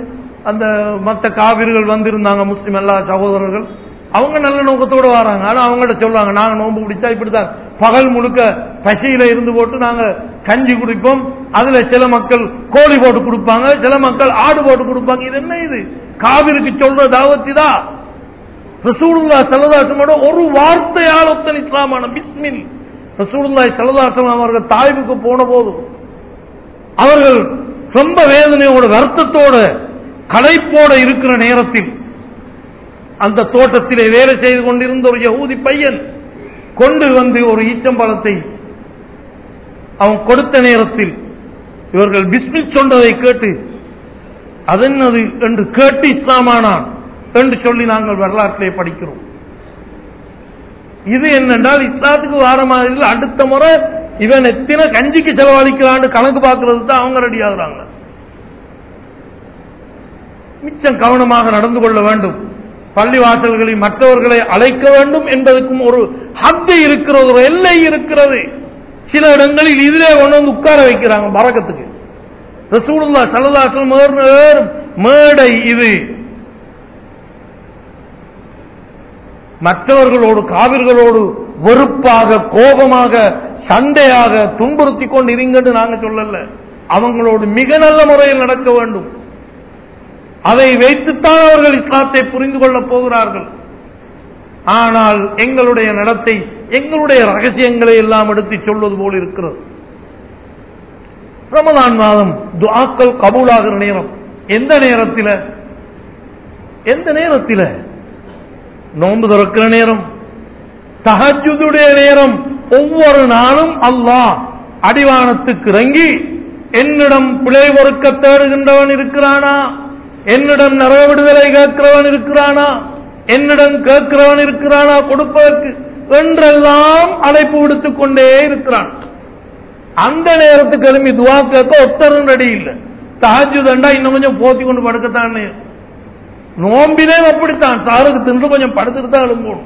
அந்த மற்ற காவிர்கள் வந்திருந்தாங்க முஸ்லிம் எல்லா சகோதரர்கள். அவங்க நல்ல நோக்கத்தோடு வராங்க. ஆனா அவங்கள்ட்ட சொல்லுவாங்க நாங்க நோன்பு குடிச்சா இப்படித்தான். பகல் முழுக்க பசியில இருந்து போட்டு நாங்க கஞ்சி குடிப்போம். அதுல சில மக்கள் கோழி போட்டு கொடுப்பாங்க சில மக்கள் ஆடு போட்டு கொடுப்பாங்க. இது என்ன இது? காவிரிக்கு சொல்ற தாவத்தி தான் ரசூலுல்லா ஒரு வார்த்தையால் ஒத்தன் இஸ்லாமான. பிஸ்மில். ரசூலுல்லாய் சல்லதாசம் அவர்கள் தாய்வுக்கு போன போது அவர்கள் ரொம்ப வேதனையோட வருத்தத்தோட களைப்போட இருக்கிற நேரத்தில் அந்த தோட்டத்திலே வேலை செய்து கொண்டிருந்த ஒரு யகூதி பையன் கொண்டு வந்து ஒரு ஈச்சம்பழத்தை அவன் கொடுத்த நேரத்தில் இவர்கள் பிஸ்மி சொன்னதை கேட்டு அதென்னது? என்று கேட்டு இஸ்லாமானான் என்று சொல்லி நாங்கள் வரலாற்றிலே படிக்கிறோம். இது என்னென்றால் இஸ்லாத்துக்கு வார மாதிரி அடுத்த முறை இவன் எத்தனை கஞ்சிக்கு செலவழிக்கிறான்னு கணக்கு பார்க்கறது தான் அவங்க ரெடி ஆகுறாங்க. மிச்சம் கவனமாக நடந்து கொள்ள வேண்டும். பள்ளி வாசல்களில் மற்றவர்களை அழைக்க வேண்டும் என்பதற்கும் ஒரு ஹத்து இருக்கிறது ஒரு எல்லை இருக்கிறது. சில இடங்களில் இதிலே கொண்டு வந்து உட்கார வைக்கிறாங்க பறக்கத்துக்கு. ரசூலுல்லா சல்லல்லாஹு மேடை இது. மற்றவர்களோடு காவிர்களோடு வெறுப்பாக கோபமாக சண்டையாக துன்புறுத்தி கொண்டு இருங்கன்னு நாங்க சொல்லல. அவங்களோடு மிக நல்ல முறையில் நடக்க வேண்டும். அதை வைத்துத்தான் அவர்கள் இஸ்லாத்தை புரிந்து கொள்ளப் போகிறார்கள். ஆனால் எங்களுடைய நடத்தை எங்களுடைய ரகசியங்களை எல்லாம் எடுத்து சொல்வது போல் இருக்கிறது. ரமதான் மாதம் துவாக்கள் கபூலாகிற நேரம். எந்த நேரத்தில்? எந்த நேரத்தில்? நோன்பு திறக்கிற நேரம். தஹஜுடைய நேரம். ஒவ்வொரு நாளும் அல்லாஹ் அடிவானத்துக்கு இறங்கி என்னிடம் பிழை பொறுக்க தேடுகின்றவன் இருக்கிறானா? என்னிடம் நரக விடுதலை கேட்கிறவன் இருக்கிறானா? என்னிடம் கேட்கிறவன் இருக்கிறானா? கொடுப்பதற்கு என்றெல்லாம் அழைப்பு விடுத்துக் கொண்டே இருக்கிறான். அந்த நேரத்துக்கு எழுப்பி துவா கேட்க ஒத்தரும் ரெடி இல்லை. தாஜு தண்டா இன்னும் கொஞ்சம் போத்தி கொண்டு படுக்கத்தான் நோம்பினே அப்படித்தான். சாருக்கு தின்று கொஞ்சம் படுத்துட்டு தான் எழும்போம்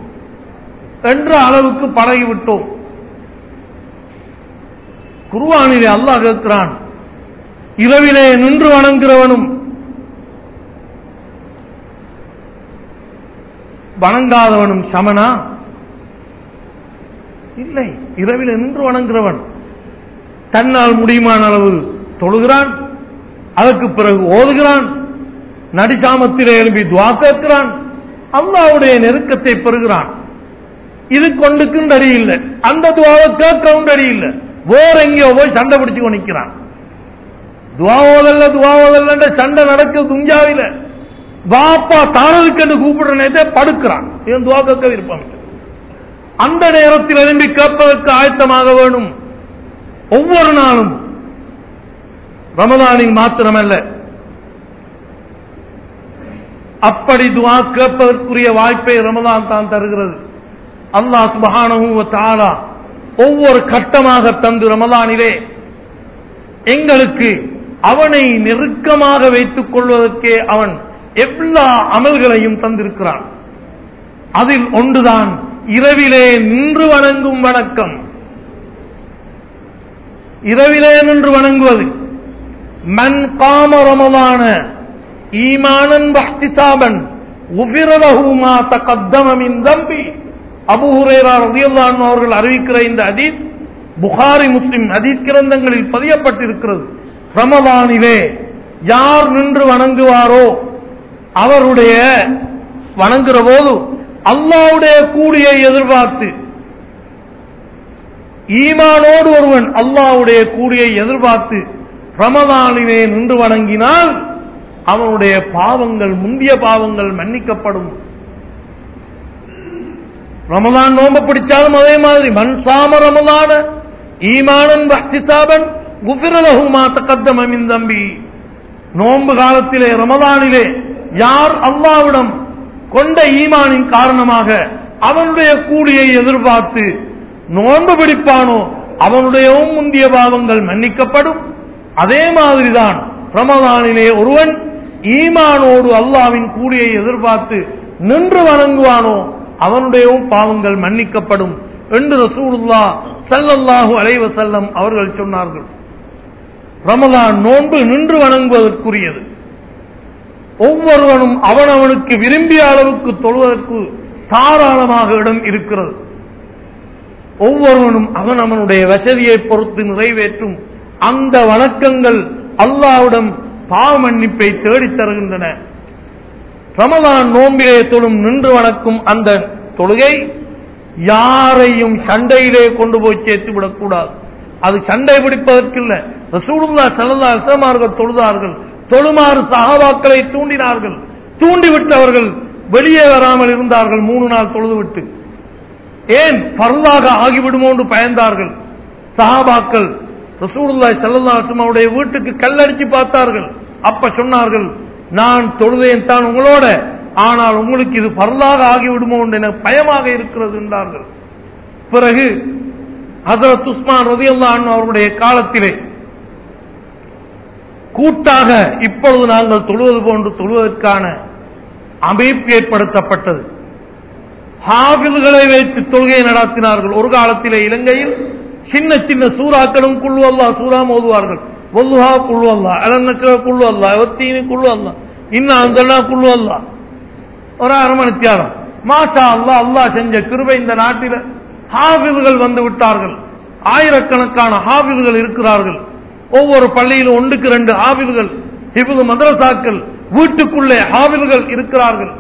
என்ற அளவுக்கு பழகி விட்டோம் குருவானிலே அல்லாஹ் கேட்கிறான். இரவிலே நின்று வணங்குகிறவனும் வணங்காதவனும் சமனா? இல்லை. இரவில் நின்று வணங்குகிறவன் தன்னால் முடியுமான அளவு தொழுகிறான். அதற்கு பிறகு ஓதுகிறான். நடிசாமத்திலே எழுப்பி துவா கேட்கிறான். அல்லாவுடைய நெருக்கத்தை பெறுகிறான். இது கொண்டுக்கும் அடி இல்லை அந்த துவாவை கேட்கவும் அடி இல்லை வேற எங்கேயோ போய் சண்டை பிடிச்சு நிற்கிறான் துவாவோதல்ல துவாவோதல்ல சண்டை நடக்க துஞ்சாவில. பாப்பா தாரதுக்கு கூப்பிடுற நேரத்தை படுக்கிறான். இவன் துவா கேட்க விருப்பம். அந்த நேரத்தில் எழும்பி கேட்பதற்கு ஆயத்தமாக வேணும். ஒவ்வொரு நாளும். ரமதானில் மாத்திரமல்ல. அப்படி துவா கேட்பதற்குரிய வாய்ப்பை ரமதான் தான் தருகிறது. அல்லாஹ் சுபஹானஹு தாலா ஒவ்வொரு கட்டமாக தந்து ரமதானிலே எங்களுக்கு அவனை நெருக்கமாக வைத்துக் கொள்வதற்கே அவன் எல்லா அமல்களையும் தந்திருக்கிறான். அதில் ஒன்றுதான். இரவிலே நின்று வணங்கும் வணக்கம். இரவிலே நின்று வணங்குவது. மன் காம ரமலான ஈமானன் பக்திசாபன் உபிரலகுமா தகத்தமின் தம்பி. அபுஹுரேரா ரதியல்லான் அவர்கள் அறிவிக்கிற இந்த அதீத் புகாரி முஸ்லிம் அதீத் கிரந்தங்களில் பதியப்பட்டிருக்கிறது. ரமலானிலே யார் நின்று வணங்குவாரோ அவருடைய வணங்குற போது அல்லாவுடைய கூலியை எதிர்பார்த்து ஈமானோடு ஒருவன் அல்லாவுடைய கூலியை எதிர்பார்த்து ரமதானிலே நின்று வணங்கினால் அவனுடைய பாவங்கள் முந்திய பாவங்கள் மன்னிக்கப்படும். ரமதான் நோம்ப பிடிச்சாலும் அதே மாதிரி மண் சாம ரமதான ஈமானன் பக்திசாபன் குபிரலகுமா தக்கத்தமின் தம்பி. நோன்பு காலத்திலே ரமதானிலே யார் அல்லாவிடம் கொண்ட ஈமானின் காரணமாக அவனுடைய கூலியை எதிர்பார்த்து நோன்பு பிடிப்பானோ அவனுடையவும் முந்திய பாவங்கள் மன்னிக்கப்படும். அதே மாதிரிதான் ரமதானிலே ஒருவன் ஈமானோடு அல்லாவின் கூலியை எதிர்பார்த்து நின்று வணங்குவானோ அவனுடையவும் பாவங்கள் மன்னிக்கப்படும் என்று ரசூலுல்லா ஸல்லல்லாஹு அலைவ செல்லம் அவர்கள் சொன்னார்கள். ரமதான் நோன்பு நின்று வணங்குவதற்குரியது. ஒவ்வொருவனும் அவனவனுக்கு விரும்பிய அளவுக்கு தொழுவதற்கு தாராளமாக இடம் இருக்கிறது. ஒவ்வொருவனும் அவன் அவனுடைய வசதியை பொறுத்து நிறைவேற்றும் அந்த வணக்கங்கள் அல்லாவிடம் பாவ மன்னிப்பை தேடித் தருகின்றன. ரமதான் நோம்பிலே தொழும் நின்று வணக்கும் அந்த தொழுகை யாரையும் சண்டையிலே கொண்டு போய் சேர்த்து விடக்கூடாது. அது சண்டை பிடிப்பதற்கில்லை. ரசூலுல்லா ஸல்லல்லாஹு அலைஹி தொழுதார்கள். தொழுமாறு சஹாபாக்களை தூண்டினார்கள். தூண்டிவிட்டவர்கள் வெளியே வராமல் இருந்தார்கள் மூணு நாள் தொழுதுவிட்டு. ஏன்? பரலாக ஆகிவிடுமோ என்று பயந்தார்கள். சஹாபாக்கள் ரசூலுல்லாஹி ஸல்லல்லாஹு அவருடைய வீட்டுக்கு கல்லடிச்சு பார்த்தார்கள். அப்ப சொன்னார்கள் நான் தொழுதேன் தான் உங்களோட ஆனால் உங்களுக்கு இது பரலாக ஆகிவிடுமோ என்று எனக்கு பயமாக இருக்கிறது என்றார்கள். பிறகு ஹசரத் உஸ்மான் ரதியல்லாஹு அவருடைய காலத்திலே கூட்டாக இப்பொழுது நாங்கள் தொழுவது போன்று தொழுவதற்கான அமைப்பு ஏற்படுத்தப்பட்டது. ஹாபில்களை வைத்து தொழுகையை நடத்தினார்கள். ஒரு காலத்திலே இலங்கையில் சின்ன சின்ன சூறாக்களும் குழு அல்லா சூறா மோதுவார்கள். ஒல்லுஹா குழு அல்லா அலநக்க குழு அல்லா எவத்தீனு குழு அல்லா இன்னும் அங்கெல்லாம் குழு அல்லா. ஒரு அரை மணி தியாகம். மாஷா அல்லா அல்லா செஞ்ச கிருபை இந்த நாட்டில் ஹாபில்கள் வந்து விட்டார்கள். ஆயிரக்கணக்கான ஹாபில்கள் இருக்கிறார்கள். ஒவ்வொரு பள்ளியிலும் ஒன்றுக்கு ரெண்டு ஆவில்கள் இப்போது மதரசாக்கள் வீட்டுக்குள்ளே ஆவில்கள் இருக்கிறார்கள்.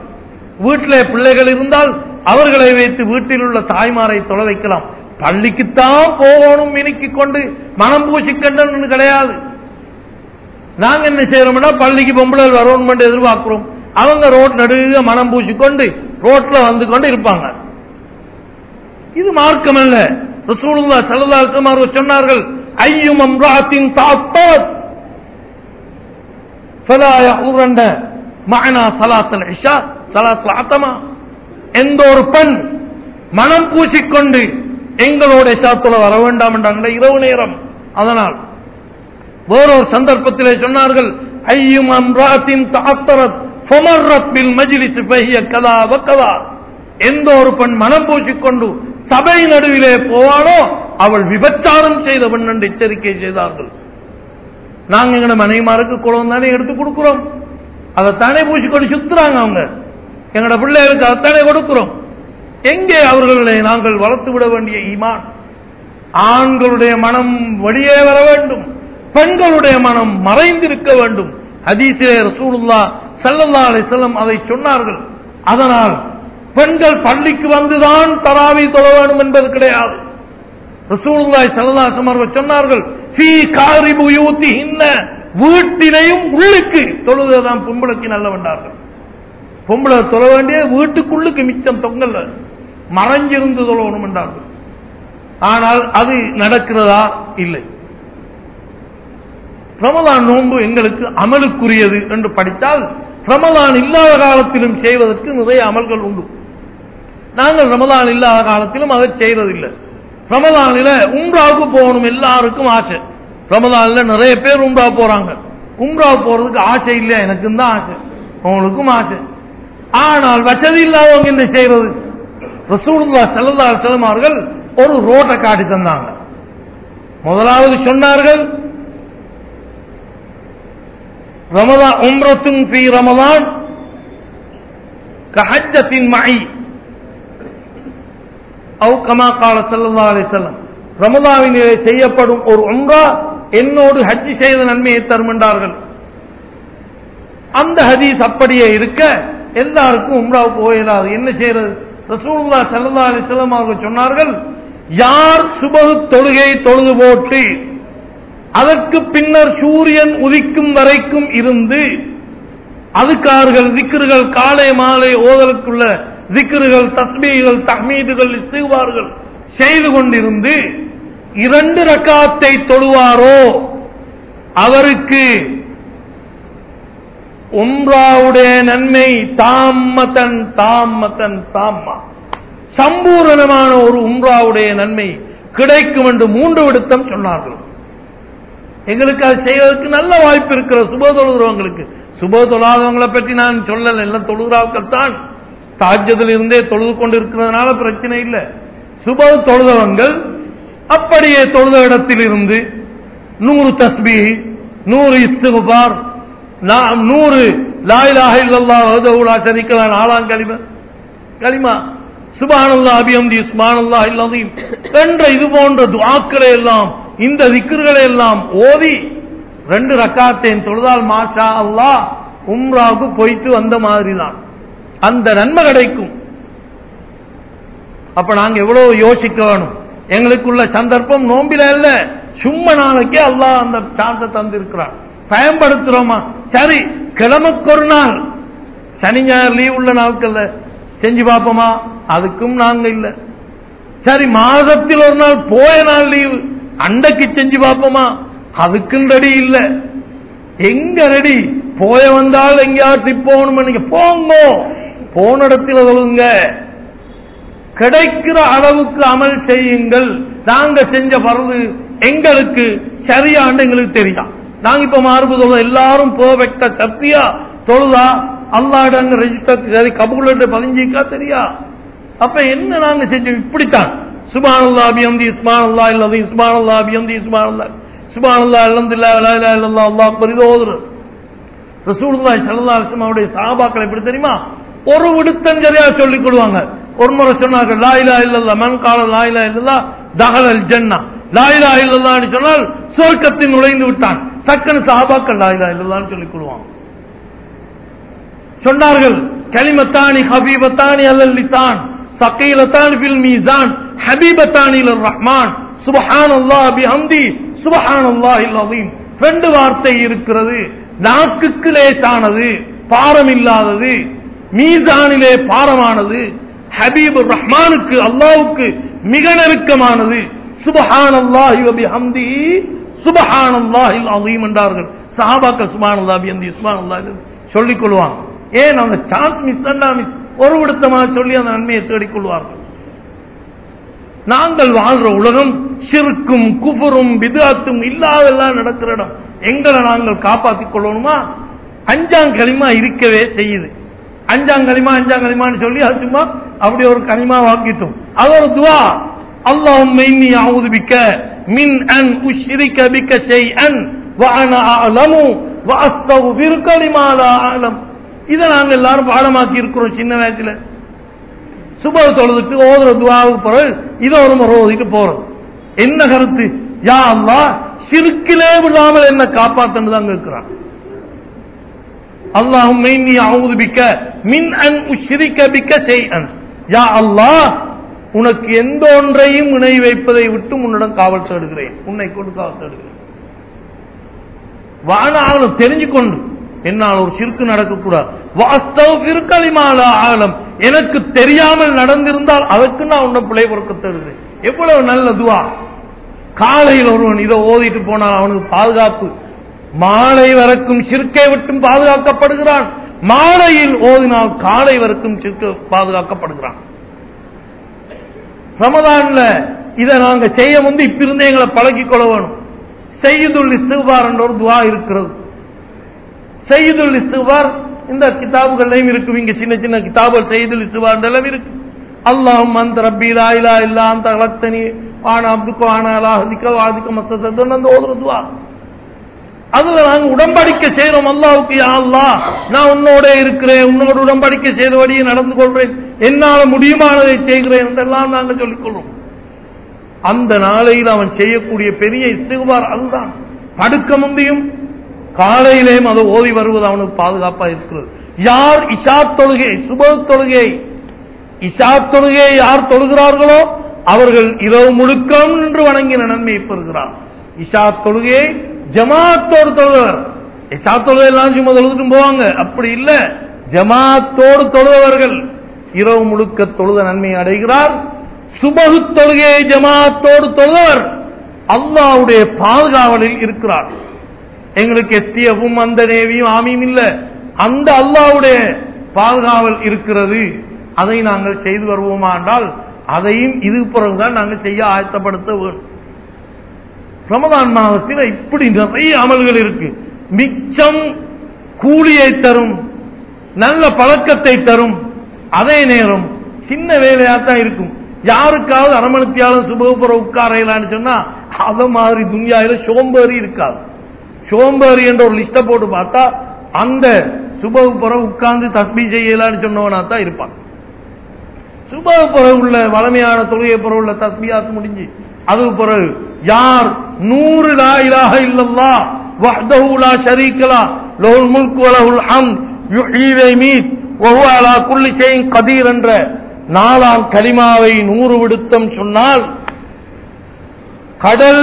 வீட்டிலே பிள்ளைகள் இருந்தால் அவர்களை வைத்து வீட்டில் உள்ள தாய்மாரை தொலை வைக்கலாம். பள்ளிக்குத்தான் போகணும் மினுக்கி கொண்டு மனம் பூசிக்கண்டன்னு கிடையாது. நாங்க என்ன செய்யறோம்னா பள்ளிக்கு பொம்பளை வரணும் எதிர்பார்க்கிறோம். அவங்க ரோட் நடுக மனம் பூசிக்கொண்டு ரோட்ல வந்து கொண்டு இருப்பாங்க. இது மார்க்கம் அல்ல சொன்னார்கள் ஐயும் அம்ராத்தின் தாத்தாத் ஃபலா யஹுரன்ன மஅனா ஸலாத்துல் இஷா ஸலாத்துல் அத்தமா. எந்த ஒரு பெண் மனம் பூசிக்கொண்டு எங்களோட இஷாத்துல வர வேண்டாம் என்றாங்களே இரவு நேரம். அதனால் வேறொரு சந்தர்ப்பத்திலே சொன்னார்கள் ஐயும் அம்ராத்தின் தாத்தரத் ஃபமர்ரத் பில் மஜ்லிஸ் ஃபஹிய கதா வக்கதா எந்த ஒரு பெண் மனம் பூசிக்கொண்டு சபை நடுவிலே போவானோ அவள் விபச்சாரம் செய்தவன் என்று எச்சரிக்கை செய்தார்கள். நாங்க எங்க மனைவிமாருக்கு குளம் தானே எடுத்து கொடுக்கிறோம். அதைத்தானே பூசிக்கொண்டு சுத்துறாங்க அவங்க. எங்கட பிள்ளைகளுக்கு அதைத்தானே கொடுக்கிறோம். எங்கே அவர்களை நாங்கள் வளர்த்து விட வேண்டிய ஈமான்? ஆண்களுடைய மனம் வெளியே வர வேண்டும். பெண்களுடைய மனம் மறைந்திருக்க வேண்டும். ஹதீஸிலே ரசூலுல்லா செல்லல்லா அலை செல்லம் அதை சொன்னார்கள். அதனால் பெண்கள் பள்ளிக்கு வந்துதான் தராவி தொழ வேண்டும் என்பது கிடையாது. ரசூலுல்லாஹி ஸல்லல்லாஹு அவர்கள் சொன்னார்கள் வீட்டிலையும் உள்ளுக்கு தொழுதான் பொம்பளைக்கு நல்லவண்டார்கள். பொம்பளை தொழ வேண்டிய வீட்டுக்குள்ளுக்கு மிச்சம் தொங்கல்ல. மறைஞ்சிருந்து தொழணும் என்றார்கள் ஆனால் அது நடக்கிறதா? இல்லை. ரமலான் நோன்பு எங்களுக்கு அமலுக்குரியது என்று படித்தால் ரமலான் இல்லாத காலத்திலும் செய்வதற்கு நிறைய அமல்கள் உண்டு. நாங்கள் ரமலான் இல்லாத காலத்திலும் அதை செய்வதில்லை. ரமதானில உம்ராவுக்கு போகணும் எல்லாருக்கும் ஆசை. ரமதானில் நிறைய பேர் உம்ரா போறாங்க. உம்ரா போறதுக்கு ஆசை இல்லையா? எனக்கும் தான் ஆசை. அவங்களுக்கும் ஆசை. ஆனால் வசதி இல்லாதவங்க என்ன செய்வது ரசூலுல்லா ஸல்லல்லாஹு அலைஹி அவர்கள் ஒரு ரோட்டை காட்டி தந்தாங்க. முதலாவது சொன்னார்கள் ரமதான் உம்ரத்தும் பி ரமதான் கஹஜத்தின் மஐ அவு கமா கால ஸல்லல்லாஹு அலைஹி வஸல்லம். செய்யப்படும் ஒரு உம்ரா என்னோடு ஹஜ்ஜி செய்த நன்மையை தரும் என்றார்கள். அந்த ஹதீஸ் அப்படியே இருக்க எல்லாருக்கும் உம்ராவுக்கு போயிடாது. என்ன செய்யறது? ரசூல்லா ஸல்லல்லாஹு அலி செல்லம் அவர்கள் சொன்னார்கள் யார் சுபகு தொழுகை தொழுது போட்டு அதற்கு பின்னர் சூரியன் உதிக்கும் வரைக்கும் இருந்து அதுக்கார்கள் திக்ருகள் காலை மாலை ஓதலுக்குள்ள திக்ருகள் தஸ்மீகள் தஹ்மீதுகள் செய்வார்கள் செய்து கொண்டிருந்து இரண்டு ரக்காத்தை தொழுவாரோ? அவருக்கு உம்ராவுடைய நன்மை தாமதன் தாமதன் தாம்மா. சம்பூரணமான ஒரு உம்ராவுடைய நன்மை கிடைக்கும் என்று மூன்று விடுத்தம் சொன்னார்கள். எங்களுக்கு அது செய்வதற்கு நல்ல வாய்ப்பு இருக்கிற சுப தொழுகிறவங்களுக்கு. சுப தொழாதவங்களை பற்றி நான் சொல்லல எல்லாம் தொழுகிறாக்கள் தான் இருந்தே தொழுது கொண்டு இருக்கிறதுனால பிரச்சனை இல்லை. சுப தொழுதவங்கள் அப்படியே தொழுத இடத்தில் இருந்து நூறு தஸ்பி நூறு இஸ்துபார் நூறு லாயிலாக இல்லல்லா வஹதஹு சரிக்கலா ஆளாம் களிமா கலிமா சுபானல்லா அபியம்தி சுபானல்லா இல்லதீம் என்ற இது போன்ற துவாக்களை எல்லாம் இந்த திக்குகளை எல்லாம் ஓதி ரெண்டு ரக்காத்தேன் தொழுதால் மாஷா அல்லாஹ் உம்ராவுக்கு போயிட்டு வந்த மாதிரி தான் அந்த நன்மை கிடைக்கும். அப்ப நாங்க எவ்வளவு யோசிக்க வேணும் எங்களுக்குள்ள சந்தர்ப்பம் நோம்பில இல்ல. சும்மா நாளைக்கே அல்லாஹ் அந்த சாந்த தந்திருக்கிறான். பயன்படுத்துறோமா? சரி கிழமைக்கு ஒரு நாள். சனி ஞாயிறு லீவ் உள்ள நாட்கள்ல செஞ்சு பார்ப்போமா? அதுக்கும் நாங்க இல்ல. சரி மாதத்தில் ஒரு நாள் போய நாள் லீவு அண்டைக்கு செஞ்சு பார்ப்போமா? அதுக்கும் ரெடி இல்ல. எங்க ரெடி போய வந்தால் எங்கேயாச்சும் போகணும்? நீங்க போங்க. போன இடத்தில் சொல்லுங்க கிடைக்கிற அளவுக்கு அமல் செய்யுங்கள். நாங்க செஞ்ச பரது எங்களுக்கு சரியாண்டு எங்களுக்கு தெரியும் நாங்க இப்ப மாறுபு தொழுத? எல்லாரும் பெர்ஃபெக்டா சத்தியா தொழுதா? அல்லாடங்க ரெஜிஸ்டர் சரி கபூல் பதிஞ்சிக்கா தெரியா? அப்ப என்ன நாங்க செஞ்சோம்? இப்படித்தான். சுபானல்லா அபியந்தி இஸ்மானல்லா இல்லது இஸ்மானல்லா அபியம்தி இஸ்மானல்லா சுபானல்லா இல்லந்தில்லா லா இலாஹ இல்லல்லாஹ் அல்லாஹ் அக்பர் இது ஓதுறது. ரசூலுல்லாஹி ஸல்லல்லாஹு அலைஹி வஸல்லம் அவருடைய சஹாபாக்கள் எப்படி தெரியுமா? ஒரு விடுத்தம் சரியா சொல்லிக் கொள்வாங்க. ஒரு முறை சொன்னார்கள் லாயிலா இல்லல்லா இல்லல்லாஹ் மன் கால லா இலாஹ இல்லல்லாஹ் ஜென்னா ஜன்னா. லா சொன்னால் சொர்க்கத்தில் நுழைந்து விட்டான். சக்கன சஹாபாக்கள் லாயிலா இல்லல்லான்னு சொல்லிக் கொள்வாங்க. சொன்னார்கள் கலிமத்தானி ஹபீபத்தானி அல்லல்லித்தான் லிசான் சக்கீலத்தான் பில் மீசான் ஹபீபத்தானி ரஹ்மான். சுபஹான் அபி ஹந்தி சுபஹான் அல்லா அலீம் ரெண்டு வார்த்தை இருக்கிறது நாக்குக்கு லேசானது பாரம் இல்லாதது மீசானிலே பாரமானது ஹபீப் ரஹ்மானுக்கு அல்லாவுக்கு மிக நெருக்கமானது. சுபஹான் அல்லாஹி வபி ஹம்தி சுபஹான் அல்லாஹில் அலீம் என்றார்கள். சஹாபாக்கள் சுபான் அல்லாஹி அந்த சுபான் அல்லாஹ் சொல்லிக் கொள்வாங்க. ஏன்? அந்த சான்ஸ் மிஸ் பண்ணா மிஸ் ஒரு விடுத்தமாக சொல்லி அந்த நன்மையை தேடிக் கொள்வார்கள். நாங்கள் வாழ்ற உலகம் சிறுக்கும் குபுரும் விதாத்தும் இல்லாதெல்லாம் நடக்கிற இடம். எங்களை நாங்கள் காப்பாற்றிக் கொள்ளணுமா? அஞ்சாம் களிமா இருக்கவே செய்யுது. அஞ்சாம் கனிமா அஞ்சாம் கனிமான்னு சொல்லி அது சும்மா அப்படி ஒரு கனிமா வாக்கிட்டோம். அது ஒரு துவா. அல்லாஹும் மெய்னி ஆவுதுபிக்க மின் அன் உஷ்ரிக்க பிக்க செய் அன் வான அலமு வாஸ்தகுபிருக்க லிமாலா அலம். இதை நாங்கள் எல்லாரும் பாடமாக்கி இருக்கிறோம் சின்ன வயசுல. சுப தொழுதுட்டு ஓதுற துவாவுக்கு பிறகு இதை ஒரு முறை ஓதிட்டு போறது என்ன கருத்து? யா அல்லா சிறுக்கிலே விடாமல் என்ன காப்பாத்தன்னு தான் இருக்கிறான். அல்லாஹும் மின் அன் உஷ்ரிக்க பிக்க செய் அன் யா அல்லாஹ் உனக்கு எந்த ஒன்றையும் இணை வைப்பதை விட்டு உன்னிடம் காவல் தேடுகிறேன். உன்னை கொண்டு காவல் தேடுகிறேன். வானாலும் தெரிஞ்சு கொண்டு என்னால் ஒரு சிறுக்கு நடக்கக்கூடாது. வாஸ்தவ இருக்கலிமால ஆழம் எனக்கு தெரியாமல் நடந்திருந்தால் அதற்கு நான் உன்னை பிழை பொறுக்க தருகிறேன் எவ்வளவு நல்ல துவா. காலையில் ஒருவன் இதை ஓதிட்டு போனால் அவனுக்கு பாதுகாப்பு. மாலை வரைக்கும் சிற்கை விட்டும் பாதுகாக்கப்படுகிறான். மாலையில் ஓதினால் காலை வரைக்கும் சிறுக்கு பாதுகாக்கப்படுகிறான். ரமதான்ல இதை நாங்க செய்ய முந்து இப்பிருந்தே எங்களை பழகி கொள்ள வேணும். செய்யுதுல் இஸ்திஃபார் என்ற ஒரு துவா இருக்கிறது. செய்யுதுல் இஸ்திஃபார் இந்த கிதாபுகள்லையும் இருக்கும். இங்க சின்ன சின்ன கிதாபுகள் செய்யுதுல் இஸ்திஃபார் எல்லாம் இருக்கு. அல்லாஹும் அந்த ரப்பி லா இலா இல்லா அந்த அலக்தனி ஆனா அப்துக்கோ ஆனா அலாஹதிக்க வாதிக்க மஸ்தன் அந்த ஓதுற துவா. அதுல நாங்க உடம்படிக்கை செய்யறோம் அல்லாவுக்கு அல்லா நான் உன்னோட இருக்கிறேன். உன்னோட உடம்படிக்கை செய்தபடியே நடந்து கொள்றேன். என்னால முடியுமானதை செய்கிறேன் என்றெல்லாம் நாங்கள் சொல்லிக்கொள்றோம். அந்த நாளையில் அவன் செய்யக்கூடிய பெரிய இஸ்திகுபார் அதுதான். படுக்க முந்தியும் காலையிலேயும் அதை ஓதி வருவது அவனுக்கு பாதுகாப்பா இருக்கிறது. யார் இஷா தொழுகை சுப தொழுகை இஷா தொழுகையை யார் தொழுகிறார்களோ அவர்கள் இரவு முழுக்கம் என்று வணங்கின நன்மையை பெறுகிறார். இஷா தொழுகையை ஜமாத்தோடு தொழுவர். இஷா எல்லாம் சும்மா தொழுதுட்டும் போவாங்க. அப்படி இல்ல. ஜமாத்தோடு தொழுபவர்கள் இரவு முழுக்க தொழுத நன்மை அடைகிறார். சுபகு தொழுகையை ஜமாத்தோடு தொழுவர் அல்லாவுடைய பாதுகாவலில் இருக்கிறார். எங்களுக்கு எத்தியவும் அந்த நேவியும் ஆமியும் இல்ல. அந்த அல்லாவுடைய பாதுகாவல் இருக்கிறது. அதை நாங்கள் செய்து வருவோமா என்றால் அதையும் இது பிறகுதான் நாங்கள் செய்ய ஆயத்தப்படுத்த வேண்டும். ரமதான் மாதத்தில் இப்படி நிறைய அமல்கள் இருக்கு. மிச்சம் கூலியை தரும் நல்ல பழக்கத்தை தரும். அதே நேரம் சின்ன வேலையா தான் இருக்கும். யாருக்காவது அரமணித்தியாலும் சுபகுப்புற உட்காரையிலான்னு சொன்னா அத மாதிரி துன்யாயில சோம்பேறி இருக்காது. சோம்பேறி என்ற ஒரு லிஸ்ட போட்டு பார்த்தா அந்த சுபகுப்புற உட்கார்ந்து தஸ்மி செய்யலான்னு சொன்னவனா தான் இருப்பான். சுபகுப்புற உள்ள வளமையான தொழுகை புற உள்ள தஸ்மியாத்து முடிஞ்சு அது பிறகு யார் நூறு லா இலாஹ இல்லல்லா வஹ்தஹு லா ஷரீக்கலா லஹுல் முல்கு வலஹுல் ஹம்த் யுஹ்யி வ யுமீத் வஹுவ அலா குல்லி ஷைஇன் கதீர் என்ற நாலாம் கலிமாவை நூறு விடுத்தம் சொன்னால் கடல்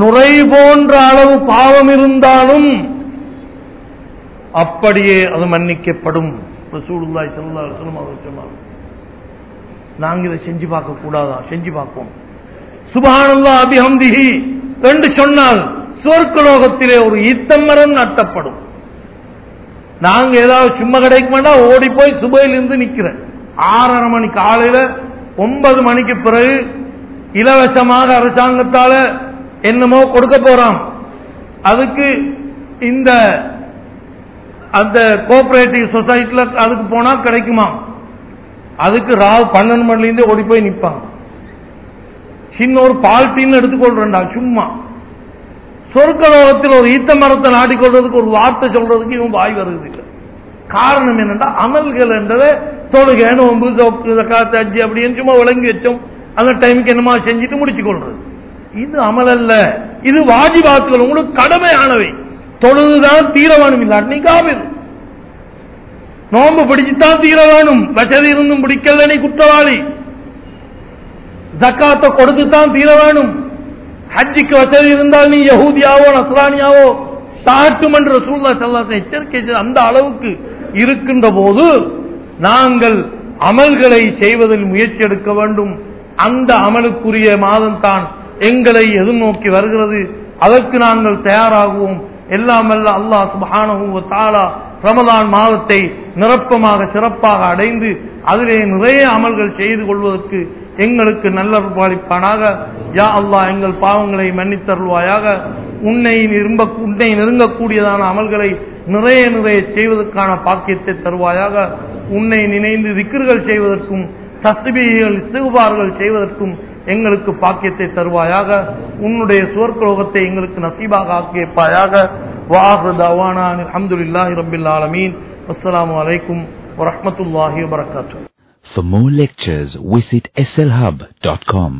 நுரை போன்ற அளவு பாவம் இருந்தாலும் அப்படியே அது மன்னிக்கப்படும். ரசூலுல்லாஹி ஸல்லல்லாஹு அவர் சொன்னார் நாங்க இதை செஞ்சு பார்க்க கூடாதா செஞ்சு பார்ப்போம். சுபஹானல்லாஹ் அபிஹம்திஹி என்று சொன்னால் சொர்க்கலோகத்திலே ஒரு ஈத்தமரம் நட்டப்படும். நாங்க ஏதாவது சும்மா கிடைக்க வேண்டாம் ஓடி போய் சுபையில் இருந்து நிக்கிறேன். ஆறரை மணி காலையில ஒன்பது மணிக்கு பிறகு இலவசமாக அரசாங்கத்தால என்னமோ கொடுக்க போறான் அதுக்கு இந்த அந்த கோஆபரேட்டிவ் சொசைட்டில அதுக்கு போனா கிடைக்குமா அதுக்கு ராவ் பன்னெண்டு மணிலிருந்து ஓடி போய் நிப்பாங்க. சின்ன ஒரு பால்ட்டின்னு எடுத்துக்கொள்றேன்டா சும்மா. சொர்க்கலோகத்தில் ஒரு ஈத்த மரத்தை நாடிக்கொள்றதுக்கு ஒரு வார்த்தை சொல்றதுக்கு இவன் வாய் வருது இல்லை. காரணம் என்னென்னா அமல்கள் என்றதை தொழுகை நோம்பு காத்து அஜி அப்படின்னு சும்மா விளங்கி வச்சோம். அந்த டைமுக்கு என்னமா செஞ்சுட்டு முடிச்சு கொள்றது இது அமல் அல்ல. இது வாஜிபாத்துகள் உங்களுக்கு கடமையானவை. தொழுதுதான் தீரவானும் இல்லாட்டி காவிர் நோன்பு பிடிச்சுதான் தீர வேணும் வசதி இருந்தும் பிடிக்கல நீ குற்றவாளி. ஜக்காத்தை கொடுத்து தான் தீர வேணும். ஹஜ்ஜிக்கு வசதி இருந்தால் நீ யஹூதியாவோ நஸ்ரானியாவோ சாட்டும் என்று சூழ்நிலை செல்லாத எச்சரிக்கை அந்த அளவுக்கு இருக்கின்ற போது நாங்கள் அமல்களை செய்வதில் முயற்சி எடுக்க வேண்டும். அந்த அமலுக்குரிய மாதம் தான் எங்களை எதிர்நோக்கி வருகிறது. அதற்கு நாங்கள் தயாராகுவோம். எல்லாம் அல்ல அல்லாஹ் சுப்ஹானஹு தாலா ரமதான் மாதத்தை நிரப்பமாக சிறப்பாக அடைந்து அதிலே நிறைய அமல்கள் செய்து கொள்வதற்கு எங்களுக்கு நல்ல பாலிப்பானாக யா அல்லாஹ் எங்கள் பாவங்களை மன்னித்தருள்வாயாக. உன்னை நிரும்ப உன்னை நெருங்கக்கூடியதான அமல்களை நிறைய நிறைய செய்வதற்கான பாக்கியத்தை தருவாயாக. உன்னை நினைந்து திக்ர்கள் செய்வதற்கும் தஸ்பீகள் சிறுபார்கள் செய்வதற்கும் எங்களுக்கு பாக்கியத்தை தருவாயாக உன்னுடைய சுவர்க்கலோகத்தை எங்களுக்கு நசீபாக ஆக்கியப்பாயாக வாஹு தவானா அல்ஹம்துலில்லாஹி ரப்பில் ஆலமீன். அஸ்ஸலாமு அலைக்கும் வரஹ்மத்துல்லாஹி வபரகாத்துஹு. For more lectures, visit slhub.com.